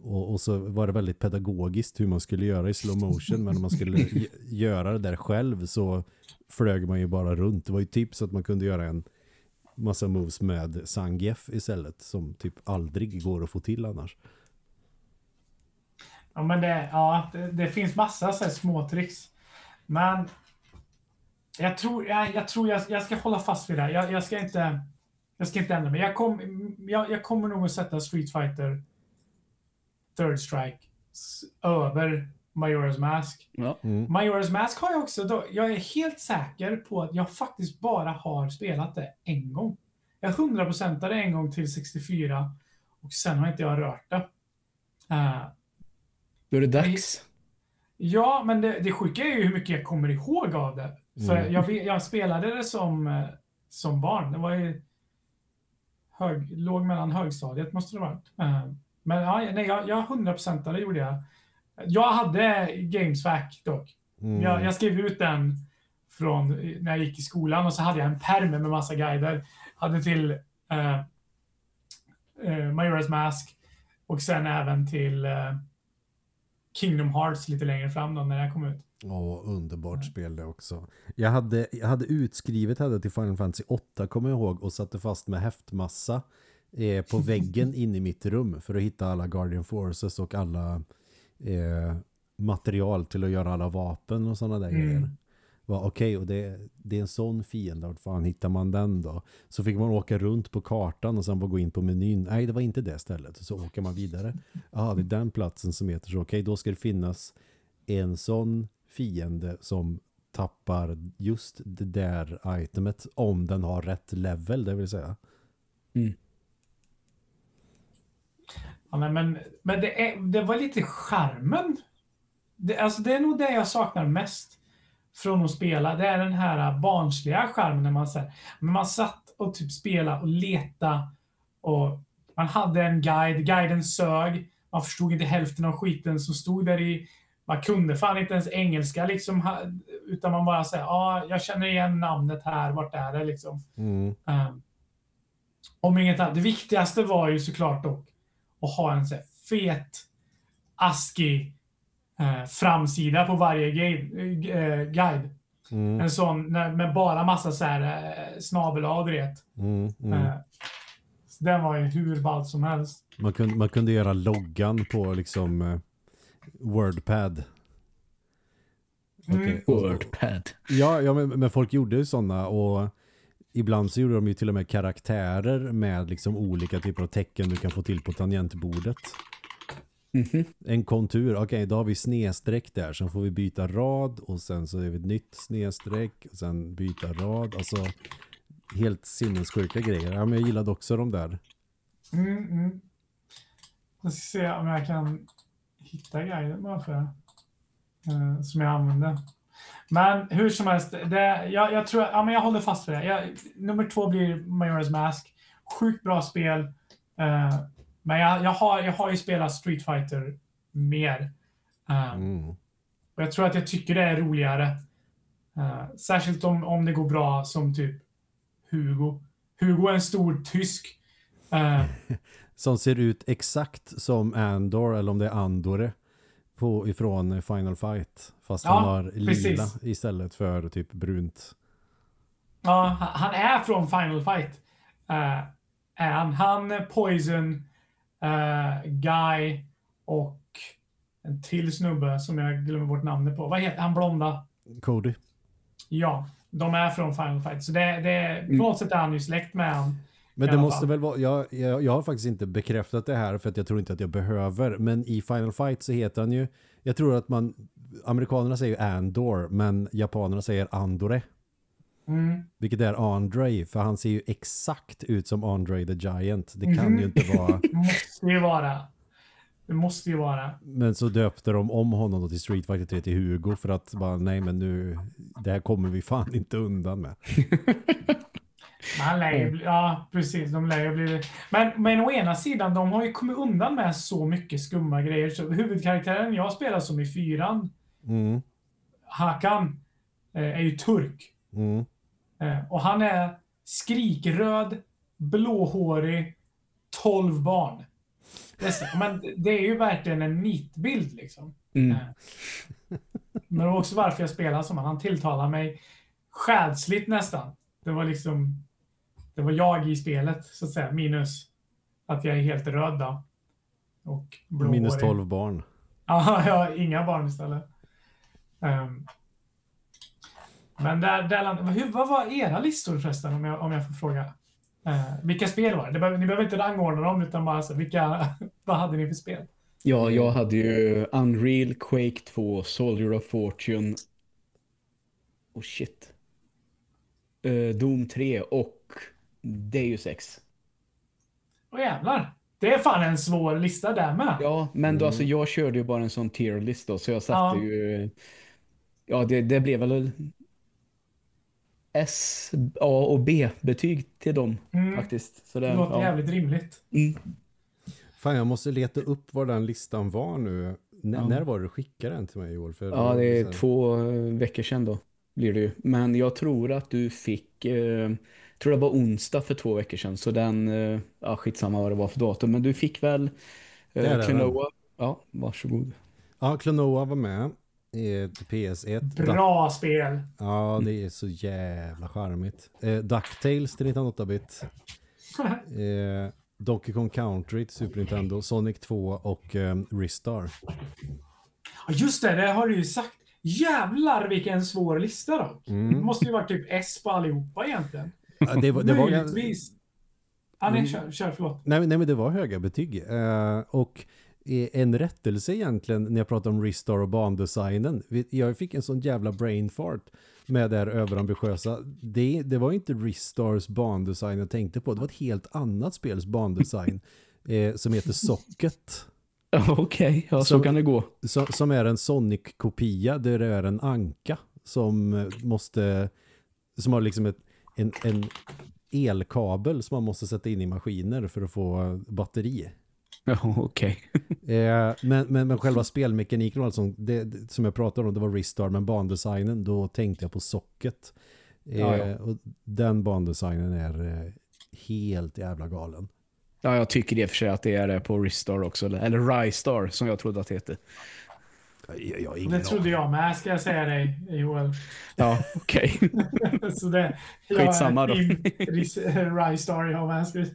och, och så var det väldigt pedagogiskt hur man skulle göra i slow motion men om man skulle göra det där själv så flög man ju bara runt. Det var ju typ så att man kunde göra en massa moves med Zangief istället som typ aldrig går att få till annars. Ja, men det, ja, det, det finns massa så här små tricks. Men jag tror jag, jag, tror jag, jag ska hålla fast vid det. här. Jag, jag ska inte jag ska inte ändra mig. Jag, kom, jag, jag kommer nog att sätta Street Fighter Third Strike över Majora's Mask. Ja. Mm. Majora's Mask har jag också. Då, jag är helt säker på att jag faktiskt bara har spelat det en gång. Jag 100% det en gång till 64 och sen har inte jag rört det. Eh, Då är det dags. Ja, men det, det sjuka är ju hur mycket jag kommer ihåg av det. För Mm. jag, jag spelade det som, eh, som barn. Det var ju hög, låg mellan högstadiet måste det ha varit. Eh, Men ja, nej, jag, jag 100% det gjorde jag. Jag hade Gamesfack dock. Mm. Jag, jag skrev ut den från när jag gick i skolan och så hade jag en pärm med massa guider. Hade till eh, eh, Majora's Mask och sen även till eh, Kingdom Hearts lite längre fram då när det kom ut. Åh, underbart spel det också. Jag hade, jag hade utskrivet hade till Final Fantasy 8 kommer jag ihåg och satte fast med häftmassa eh, på väggen in i mitt rum för att hitta alla Guardian Forces och alla eh, material till att göra alla vapen och sådana där Mm. grejer. Var okej och det, det är en sån fiende, vart fan hittar man den då? Så fick man åka runt på kartan och sen bara gå in på menyn. Nej, det var inte det stället. Så åker man vidare. Ja, det är den platsen som heter så. Okej, då ska det finnas en sån fiende som tappar just det där itemet om den har rätt level, det vill säga. Mm. Ja, men men, men det, är, det var lite charmen. Det, alltså det är nog det jag saknar mest från att spela. Det är den här barnsliga charmen när man, så här, man satt och typ spela och leta och man hade en guide, guiden sög, man förstod inte hälften av skiten som stod där i man kunde fan inte ens engelska liksom, utan man bara säger ja, ah, jag känner igen namnet här, vart är det liksom. Mm. Um, om inget annat. Det viktigaste var ju såklart dock att ha en så fet, askig eh, framsida på varje guide. Eh, guide. Mm. En sån med bara massa så här eh, snabel vet. Mm. Mm. Eh, så den var ju hur ball som helst. Man, kunde, man kunde göra loggan på liksom eh, Wordpad. Mm. Okej. Wordpad. Ja, ja men, men folk gjorde ju sådana och ibland så gjorde de ju till och med karaktärer med liksom olika typer av tecken du kan få till på tangentbordet. Mhm. En kontur, okej då har vi snedstreck där, sen får vi byta rad och sen så är det ett nytt snedstreck och sen byta rad, alltså helt sinnessjuka grejer. Ja, men jag gillade också de där. Mm, mm. Jag ska se om jag kan hitta guiden bara för eh, som jag använde. Men hur som helst, det, jag, jag tror, ja men jag håller fast vid det. Jag, nummer två blir Majora's Mask. Sjukt bra spel. Eh, men jag, jag, har, jag har ju spelat Street Fighter mer. Eh, Mm. och jag tror att jag tycker det är roligare. Eh, särskilt om, om det går bra som typ Hugo. Hugo är en stor tysk. Eh, Som ser ut exakt som Andor eller om det är Andore på, ifrån Final Fight. Fast Ja, han har lila precis. istället för typ brunt. Ja, han- han är från Final Fight. Uh, är han. Han, Poison, eh, Guy och en till snubbe som jag glömmer bort namnet på. Vad heter han blonda? Cody. Ja, de är från Final Fight. Så det, det, på något sätt är han ju släkt med han. Men det måste väl vara, jag, jag, jag har faktiskt inte bekräftat det här för att jag tror inte att jag behöver. Men i Final Fight så heter han ju, jag tror att man, amerikanerna säger Andor men japanerna säger Andore. Mm. Vilket är Andre, för han ser ju exakt ut som Andre the Giant. Det kan Mhm. ju inte vara. Det måste ju vara. Det måste ju vara. Men så döpte de om honom då till Street Fighter 3 till Hugo för att bara, nej men nu, det här kommer vi fan inte undan med. Men Han lär ju ja, precis. De lär ju bli... Men, men å ena sidan, de har ju kommit undan med så mycket skumma grejer. Så huvudkaraktären jag spelar som i fyran, Mm, Hakan, eh, är ju turk. mm. Eh, och han är skrikröd, blåhårig, 12 barn. Det men det är ju verkligen en nitbild liksom. Mm. Eh, Men det var också varför jag spelar som han. Han tilltalar mig själsligt nästan. Det var liksom... Det var jag i spelet, så att säga. Minus att jag är helt röd då. Och blåhårig. Minus 12 barn. Ja, jag har inga barn istället. Ehm, men där, där hur, vad var era listor förresten, om jag, om jag får fråga? Eh, vilka spel var det? det behöver, ni behöver inte rangordna dem, utan bara så, vilka, vad hade ni för spel? Ja, jag hade ju Unreal, Quake 2, Soldier of Fortune. Oh shit. Eh, Doom 3 och Deus 6. Åh jävlar! Det är fan en svår lista där med. Ja, men då, alltså, jag körde ju bara en sån tier list då, så jag satte Ja. ju... Ja, det, det blev väl S, A och B-betyg till dem Mm, faktiskt. Så det, det låter ja. jävligt rimligt. Mm. Fan, jag måste leta upp var den listan var nu. N- Ja. När var det du skickade den till mig Joel? För Ja, det är två eh, veckor sedan då. Blir det ju. Men jag tror att du fick, eh, tror det var onsdag för två veckor sedan. Så den, eh, ja skitsamma vad det var för datum. Men du fick väl eh. Klonoa. Ja, varsågod. Ja, Klonoa var med. I PS1. Bra spel. Ja, det är så jävla charmigt. Eh, DuckTales till 1908-bit. Eh, Donkey Kong Country till Super Nintendo. Sonic 2 och eh, Ristar. Ja, just det, det har du ju sagt. Jävlar vilken svår lista dock. Mm. Det måste ju varit typ S på allihopa egentligen. Ja, det, var, det, var, Möjligtvis. Ah, nej, kör, kör, förlåt. nej, nej, men det var höga betyg. Eh, och en rättelse egentligen när jag pratar om Ristar och bandesignen. Jag fick en sån jävla brain fart med det här överambitiösa. Det, det var inte Ristars bandesign jag tänkte på. Det var ett helt annat spels bandesign eh, som heter Socket. Okej, ja så Så- kan det gå. Som, som är en Sonic-kopia där det är en anka som eh, måste som har liksom ett, en, en elkabel som man måste sätta in i maskiner för att få eh, batteri. Ja, okej. Eh, men, men, men själva spelmekaniken och allt sånt, det, det, som jag pratade om, det var Ristar, men bandesignen, då tänkte jag på Socket. Eh, Ja, ja. Och den bandesignen är eh, helt jävla galen. Ja, jag tycker i och för sig att det är det på Ristar också. Eller, eller Rystar som jag trodde att det hette. Jag, jag Det trodde jag med, ska jag säga dig, Joel. Ja, okej. Så det, Skitsamma då. Rystar jag med.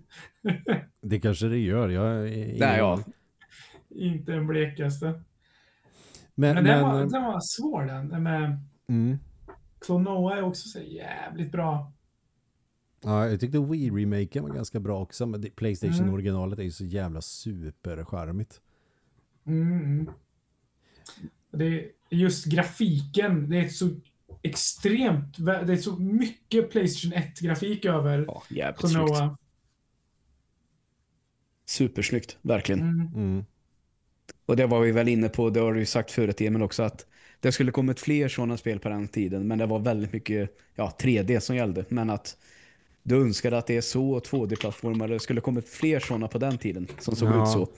Det kanske det gör. Jag, ingen Nej, ja. Inte den blekaste. Men, Men, men, den, var, den var svår den. Den Med mm. Klonoa är också så jävligt bra. Ja, jag tyckte Wii-remaken var ganska bra också, men Playstation-originalet är ju så jävla supercharmigt. Mm. Det är just grafiken. Det är så extremt. Det är så mycket Playstation 1-grafik över Ja, jävligt snyggt. Supersnyggt, verkligen. Mm. Mm. Och det var vi väl inne på, det har du ju sagt förut Emil också, att det skulle kommit fler sådana spel på den tiden, men det var väldigt mycket ja, 3D som gällde. Men att du önskade att det är så och 2D-plattformar, det skulle kommit fler sådana på den tiden som såg Ja. ut så.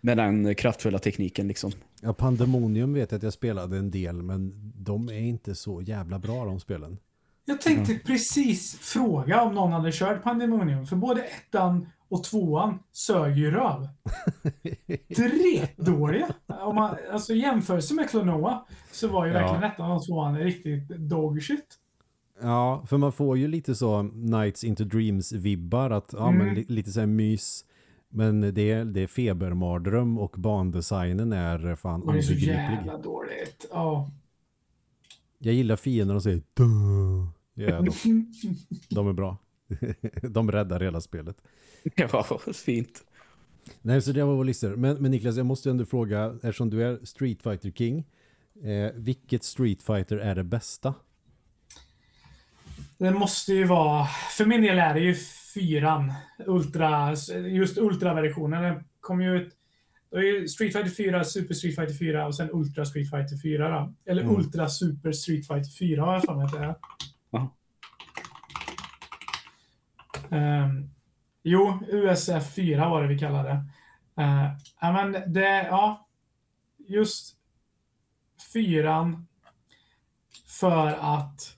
Med den kraftfulla tekniken liksom. Ja, Pandemonium vet jag att jag spelade en del, men de är inte så jävla bra de spelen. Jag tänkte precis fråga om någon hade kört Pandemonium. För både ettan och tvåan sög ju röv. Dretdåliga. Om man, alltså jämförelse med Klonoa så var ju Ja. verkligen ettan och tvåan riktigt dog shit. Ja, för man får ju lite så Nights into Dreams-vibbar, att ja, Mm. men li, lite så här mys. Men det är, det är febermardröm och bandesignen är fan Och det är så obegriplig. jävla dåligt. Ja. Jag gillar fienderna och säger Duh. Ja, de, de är bra. de räddar hela spelet. Ja, fint. Nej, så det var vår lista. Men, men Niklas, jag måste ändå fråga, eftersom du är Street Fighter King, eh, vilket Street Fighter är det bästa? Det måste ju vara, för min del är det ju fyran. Ultra, just ultraversionen. Den kom ju ut, det är ju Street Fighter 4, Super Street Fighter 4 och sen Ultra Street Fighter 4 då. Eller Mm. Ultra Super Street Fighter 4 har jag för mig att det är. Ehm, jo, USF 4 var det vi kallade det. Uh, ja, men det, ja. Just fyran för att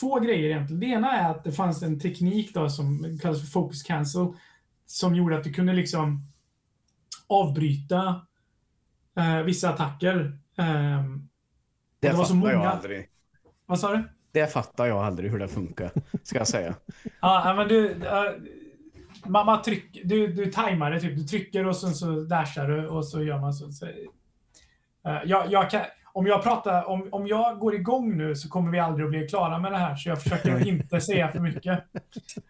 två grejer egentligen. Det ena är att det fanns en teknik då som kallas för focus cancel som gjorde att du kunde liksom avbryta eh, vissa attacker. Ehm, Det, det var så fattar jag många- aldrig. vad sa du? Det fattar jag aldrig hur det funkar, ska jag säga. Ja, men du... Uh, man tryck, du, du tajmar det, typ. Du trycker och sen så dashar du och så gör man så. så eh, jag, jag kan, om, jag pratar, om, om jag går igång nu så kommer vi aldrig att bli klara med det här, så jag försöker inte säga för mycket.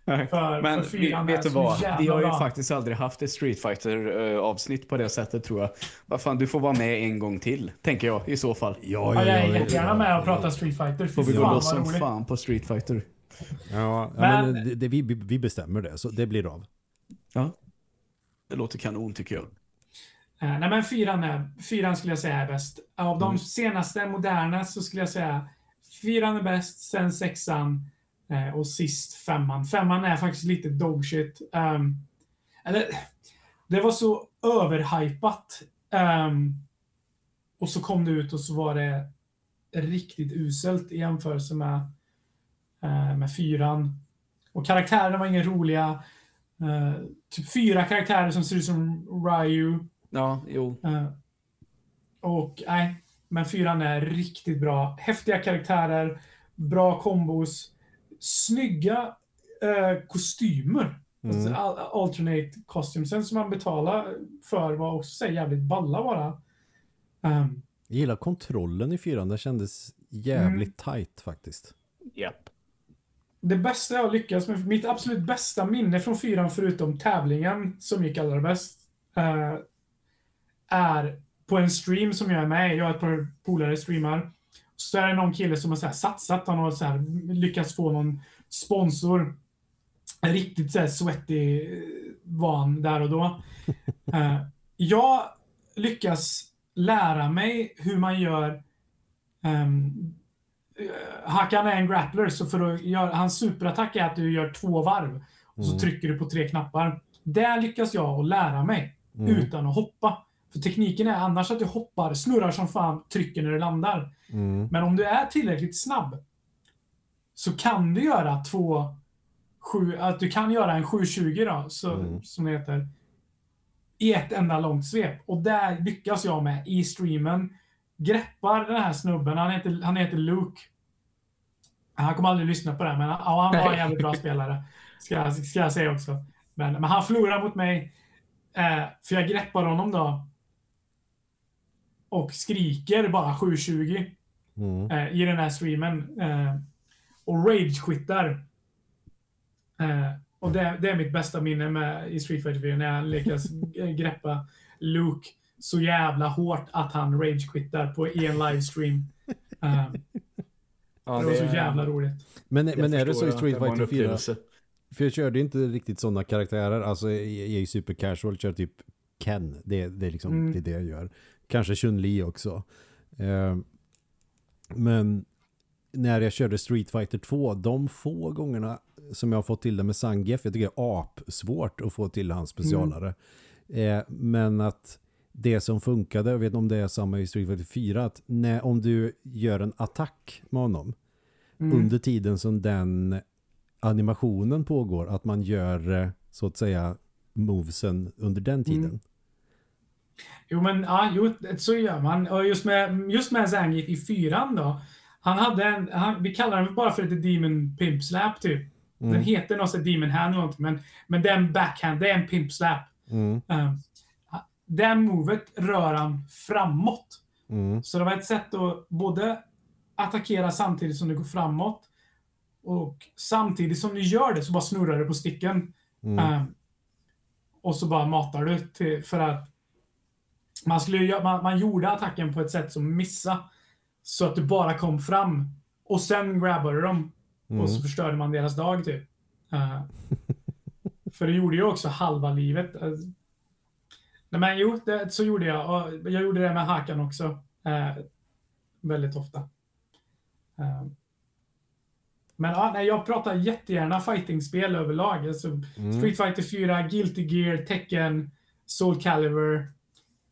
För, Men för vi, fyran vet är du vad? Vi har ju bra. faktiskt aldrig haft ett Street Fighter-avsnitt på det sättet tror jag. Vad fan, du får vara med en gång till, tänker jag i så fall. Ja, Ja, jag är jättegärna med och prata Street Fighter. Får vi gå fan loss som roligt. fan på Street Fighter. Ja, ja Men- men, det, det, vi, vi bestämmer det, så det blir av. Ja. Det låter kanon tycker jag. Eh, nej, men fyran, är, fyran skulle jag säga är bäst. Av de Mm. senaste moderna så skulle jag säga fyran är bäst, sen sexan eh, och sist femman. Femman är faktiskt lite dogshit. Um, eller, det var så överhypat. Um, och så kom det ut och så var det riktigt uselt i jämförelse med, eh, med fyran. Och karaktärerna var inga roliga. Eh, typ fyra karaktärer som ser ut som Ryu. Ja, jo. Eh, och nej, men fyran är riktigt bra. Häftiga karaktärer, bra kombos, snygga eh, kostymer. Mm. Alltså, al- alternate costumesen som man betalar för var också så jävligt balla bara. Um, Jag gillar kontrollen i fyran. Den kändes jävligt tight faktiskt. Japp. Det bästa jag lyckats med, mitt absolut bästa minne från fyran förutom tävlingen som gick allra bäst, eh, är på en stream som jag är med i. Jag och ett par polare streamar. Så är det någon kille som har så satsat. Han har så här lyckats få någon sponsor. Riktigt så här svettig eh, var han där och då. Eh, jag lyckas lära mig hur man gör um, Hakan är en grappler, så för att göra, hans superattack är att du gör två varv. Och så Mm. trycker du på tre knappar. Där lyckas jag att lära mig Mm. utan att hoppa. För tekniken är annars att du hoppar, snurrar som fan, trycker när du landar. Mm. Men om du är tillräckligt snabb så kan du göra två sju, att du kan göra en 720 då, så, Mm. som det heter, i ett enda långt svep. Och där lyckas jag med i streamen. Greppar den här snubben, han heter, han heter Luke. Han kommer aldrig lyssna på det, här, men ja, han var en jävligt bra spelare. Ska, ska jag säga också. Men, men han förlorar mot mig. Eh, för jag greppar honom då. Och skriker bara 720 Mm. eh, i den här streamen. Eh, och rage-quittar. Eh, och det, det är mitt bästa minne med, i Street Fighter 4 när jag lyckas greppa Luke så jävla hårt att han rage-quittar på i en livestream. Eh, Ja, det var så jävla roligt. Men, jag men är det så i Street det Fighter 4? upplevelse. För jag körde inte riktigt sådana karaktärer. Alltså jag är super casual, kör typ Ken. Det, det, är liksom, Mm. det är det jag gör. Kanske Chun-Li också. Eh, men när jag körde Street Fighter 2, de få gångerna som jag har fått till det med Zangief, jag tycker det är apsvårt att få till hans specialare. Eh, men att det som funkade, jag vet inte om det är samma i Street Fighter 4, att när, om du gör en attack med honom, Mm. under tiden som den animationen pågår, att man gör eh, så att säga movesen under den tiden. Mm. Jo, men ja, jo, så gör man. Och just med, just med Zangief i fyran då. Han hade en, han, vi kallar den bara för ett Demon Pimp Slap typ. Mm. Den heter något sånt Demon Hand eller någonting, men, men den backhand, det är en Pimp Slap. Mm. Uh, den movet rör han framåt. Mm. Så det var ett sätt att både attackera samtidigt som du går framåt och samtidigt som du gör det så bara snurrar du på sticken. Mm. Eh, och så bara matar du till, för att man, skulle, man, man gjorde attacken på ett sätt som missa så att du bara kom fram och sen grabbade dem Mm. och så förstörde man deras dag typ. Eh, för det gjorde ju också halva livet. Eh, Nej men jo, det, så gjorde jag. Och jag gjorde det med Hakan också. Eh, väldigt ofta. Men ja, nej, jag pratar jättegärna fightingspel överlag. Alltså, Mm. Street Fighter 4, Guilty Gear, Tekken, Soul Calibur,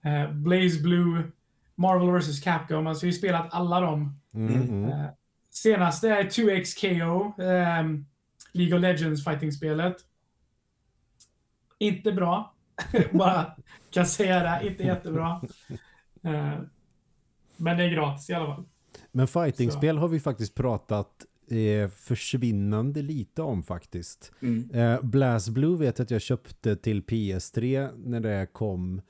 eh, Blaze Blue, Marvel vs Capcom. Alltså vi har spelat alla dem. Mm. Eh, senaste är 2XKO, ehm, League of Legends fighting-spelet. Inte bra. Bara kan säga det, inte jättebra. Eh, men det är gratis i alla fall. Men fightingspel har vi faktiskt pratat eh, försvinnande lite om faktiskt. Mm. Eh, Blast Blue vet jag att jag köpte till PS3 när det kom.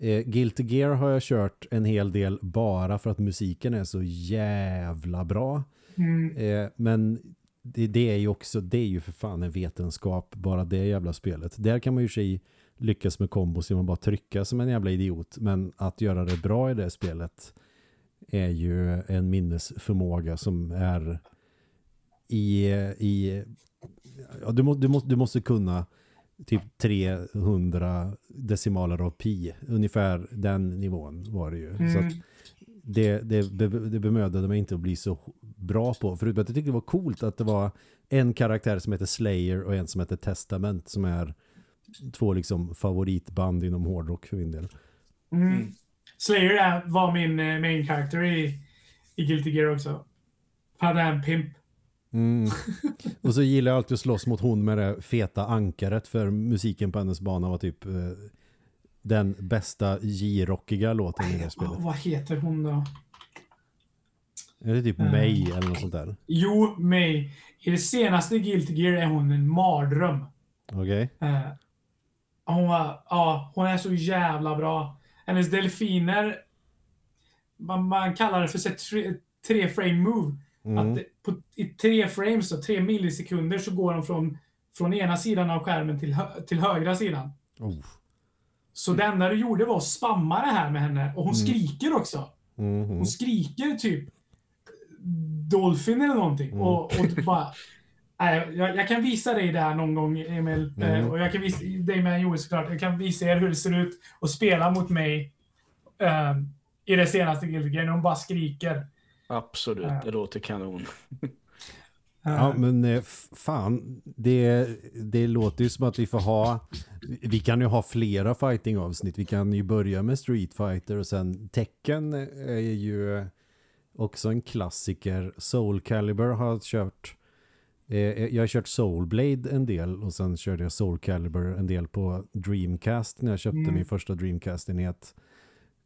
Eh, Guilty Gear har jag kört en hel del bara för att musiken är så jävla bra. Mm, Eh, men det, det är ju också, det är ju för fan en vetenskap, bara det jävla spelet. Där kan man ju sig lyckas med kombos genom att bara trycka som en jävla idiot. Men att göra det bra i det spelet är ju en minnesförmåga som är i, i ja, du, må, du, måste, du måste kunna typ 300 decimaler av pi. Ungefär den nivån var det ju. Så mm, att det, det, be, det bemödade mig inte att bli så bra på. Förutom att jag tyckte det var coolt att det var en karaktär som heter Slayer och en som heter Testament som är två liksom favoritband inom hårdrock för min del. mm. Slayer är, var min eh, main character i, i Guilty Gear också. Han är en pimp. Mm. Och så gillar jag alltid att slåss mot hon med det feta ankaret för musiken på hennes bana var typ eh, den bästa J-rockiga låten i det spelet. vad heter hon då? Är det typ Eh. May eller något sånt där? Jo, May. I det senaste Guilty Gear är hon en mardröm. Okej. Eh, hon, var, ja, hon är så jävla bra. Hennes delfiner man, man kallar det för tre, tre frame move. Mm. Att det- på, I tre frames, då, tre millisekunder, så går de från, från ena sidan av skärmen till, hö, till högra sidan. Oh. Så det enda du gjorde var att spamma det här med henne. Och hon skriker också. Mhm. Hon skriker typ Dolphin eller någonting. Mm. Och, och bara... Nej, jag, jag kan visa dig där någon gång, Emil. Mm. Eh, och jag kan visa dig med Joel såklart. Jag kan visa er hur det ser ut att spela mot mig eh, i det senaste Guilty Gear. När hon bara skriker. Absolut, det låter kanon. Eh, Ja, men eh, fan, det, det låter ju som att vi får ha, vi kan ju ha flera fighting-avsnitt. Vi kan ju börja med Street Fighter och sen Tekken är ju också en klassiker. Soul Calibur har jag kört, eh, jag har kört Soul Blade en del och sen körde jag Soul Calibur en del på Dreamcast när jag köpte Mm. min första Dreamcast-enhet.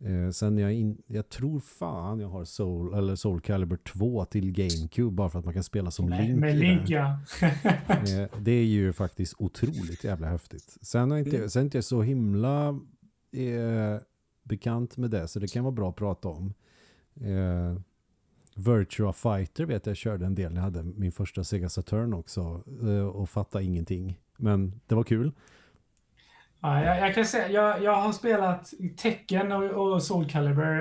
Eh, sen jag, in, jag tror fan jag har Soul, eller Soul Calibur 2 till GameCube bara för att man kan spela som Link. med. Link, ja. Eh, det är ju faktiskt otroligt jävla häftigt. Sen är inte, Mm. sen är inte jag så himla eh, bekant med det, så det kan vara bra att prata om. Eh, Virtua Fighter vet jag körde en del när jag hade min första Sega Saturn också eh, och fattade ingenting. Men det var kul. Ja, jag, jag kan säga, jag, jag har spelat Tekken och, och Soul Calibur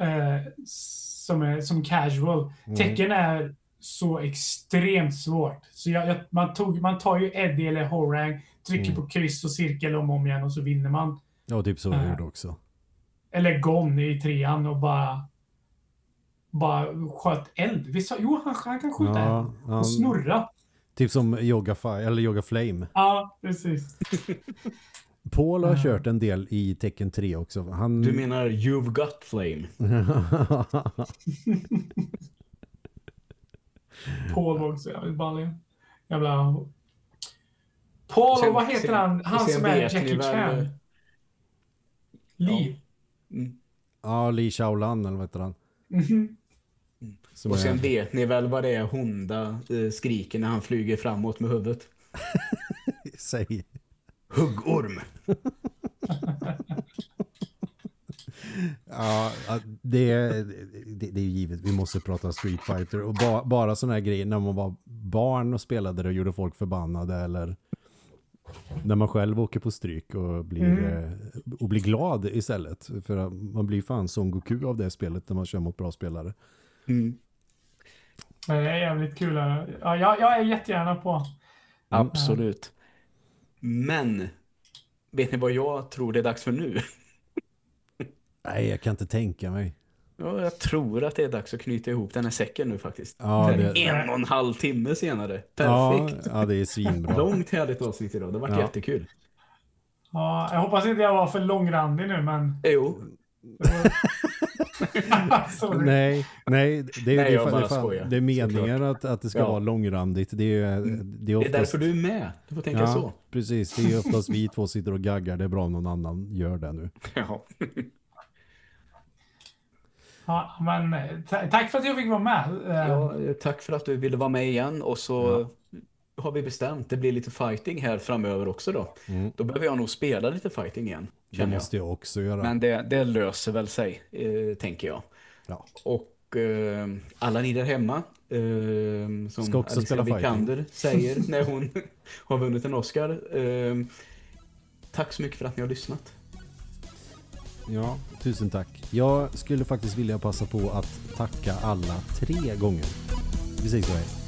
eh, som, är, som casual. Mm. Tekken är så extremt svårt. Så jag, jag, man, tog, man tar ju Eddie eller Horang, trycker Mm. på kryss och cirkel om och om igen och så vinner man. Ja, typ så jag Ja. gjorde också. Eller Gon i trean och bara bara sköt eld. Visst, jo, han, han kan skjuta eld. Ja, han, Och snurra. typ som Yoga, Fi- eller Yoga Flame. Ja, precis. Paul har Ja. kört en del i Tekken 3 också. Han, Du menar You've Got Flame? Paul var också jävligt ballig. Jävla... Paul, Sen- vad heter sen- han? Han som är Jackie väl- Chan. Lee. Mm. ja, Li Shaolan eller vad heter han? Som Och är- sen vet ni väl vad det är Honda eh, skriker när han flyger framåt med huvudet? Säg. Huggorm! Ja, det, det, det är givet. Vi måste prata Street Fighter. Och ba, bara sådana här grejer när man var barn och spelade det och gjorde folk förbannade. Eller när man själv åker på stryk och blir, Mm. eh, och blir glad istället. För man blir fan Son Goku av det spelet när man kör mot bra spelare. Mm. Men det är jävligt kul. Ja, jag, jag är jättegärna på. Absolut. Men, vet ni vad jag tror det är dags för nu? Nej, jag kan inte tänka mig. Ja, jag tror att det är dags att knyta ihop den här säcken nu faktiskt. Ja, det, En och en halv timme senare. ja, Perfekt. ja, det är svinbra. Långt härligt avsnitt idag. Det har varit Ja. jättekul. Ja, jag hoppas inte jag var för långrandig nu, men... Jo. Nej, nej, det, är- Nej, det, fan- bara det, är fan- det är meningen att, att det ska Ja. vara långrandigt. Det är, det är, det är oftast, därför du är med. Du får tänka ja, så. precis. Det är oftast vi två sitter och gaggar. Det är bra om någon annan gör det nu. Ja. Ja, men ta- tack för att jag fick vara med. Eh, Ja, tack för att du ville vara med igen. Och så har vi bestämt, det blir lite fighting här framöver också då. Mm. Då behöver jag nog spela lite fighting igen. Det måste jag också göra. Men det, det löser väl sig, eh, tänker jag. Ja. Och eh, alla ni där hemma, eh, som Ska också Alicia spela fighting. Vikander säger när hon har vunnit en Oscar. Eh, tack så mycket för att ni har lyssnat. Ja, tusen tack. Jag skulle faktiskt vilja passa på att tacka alla tre gånger. Vi säger så här.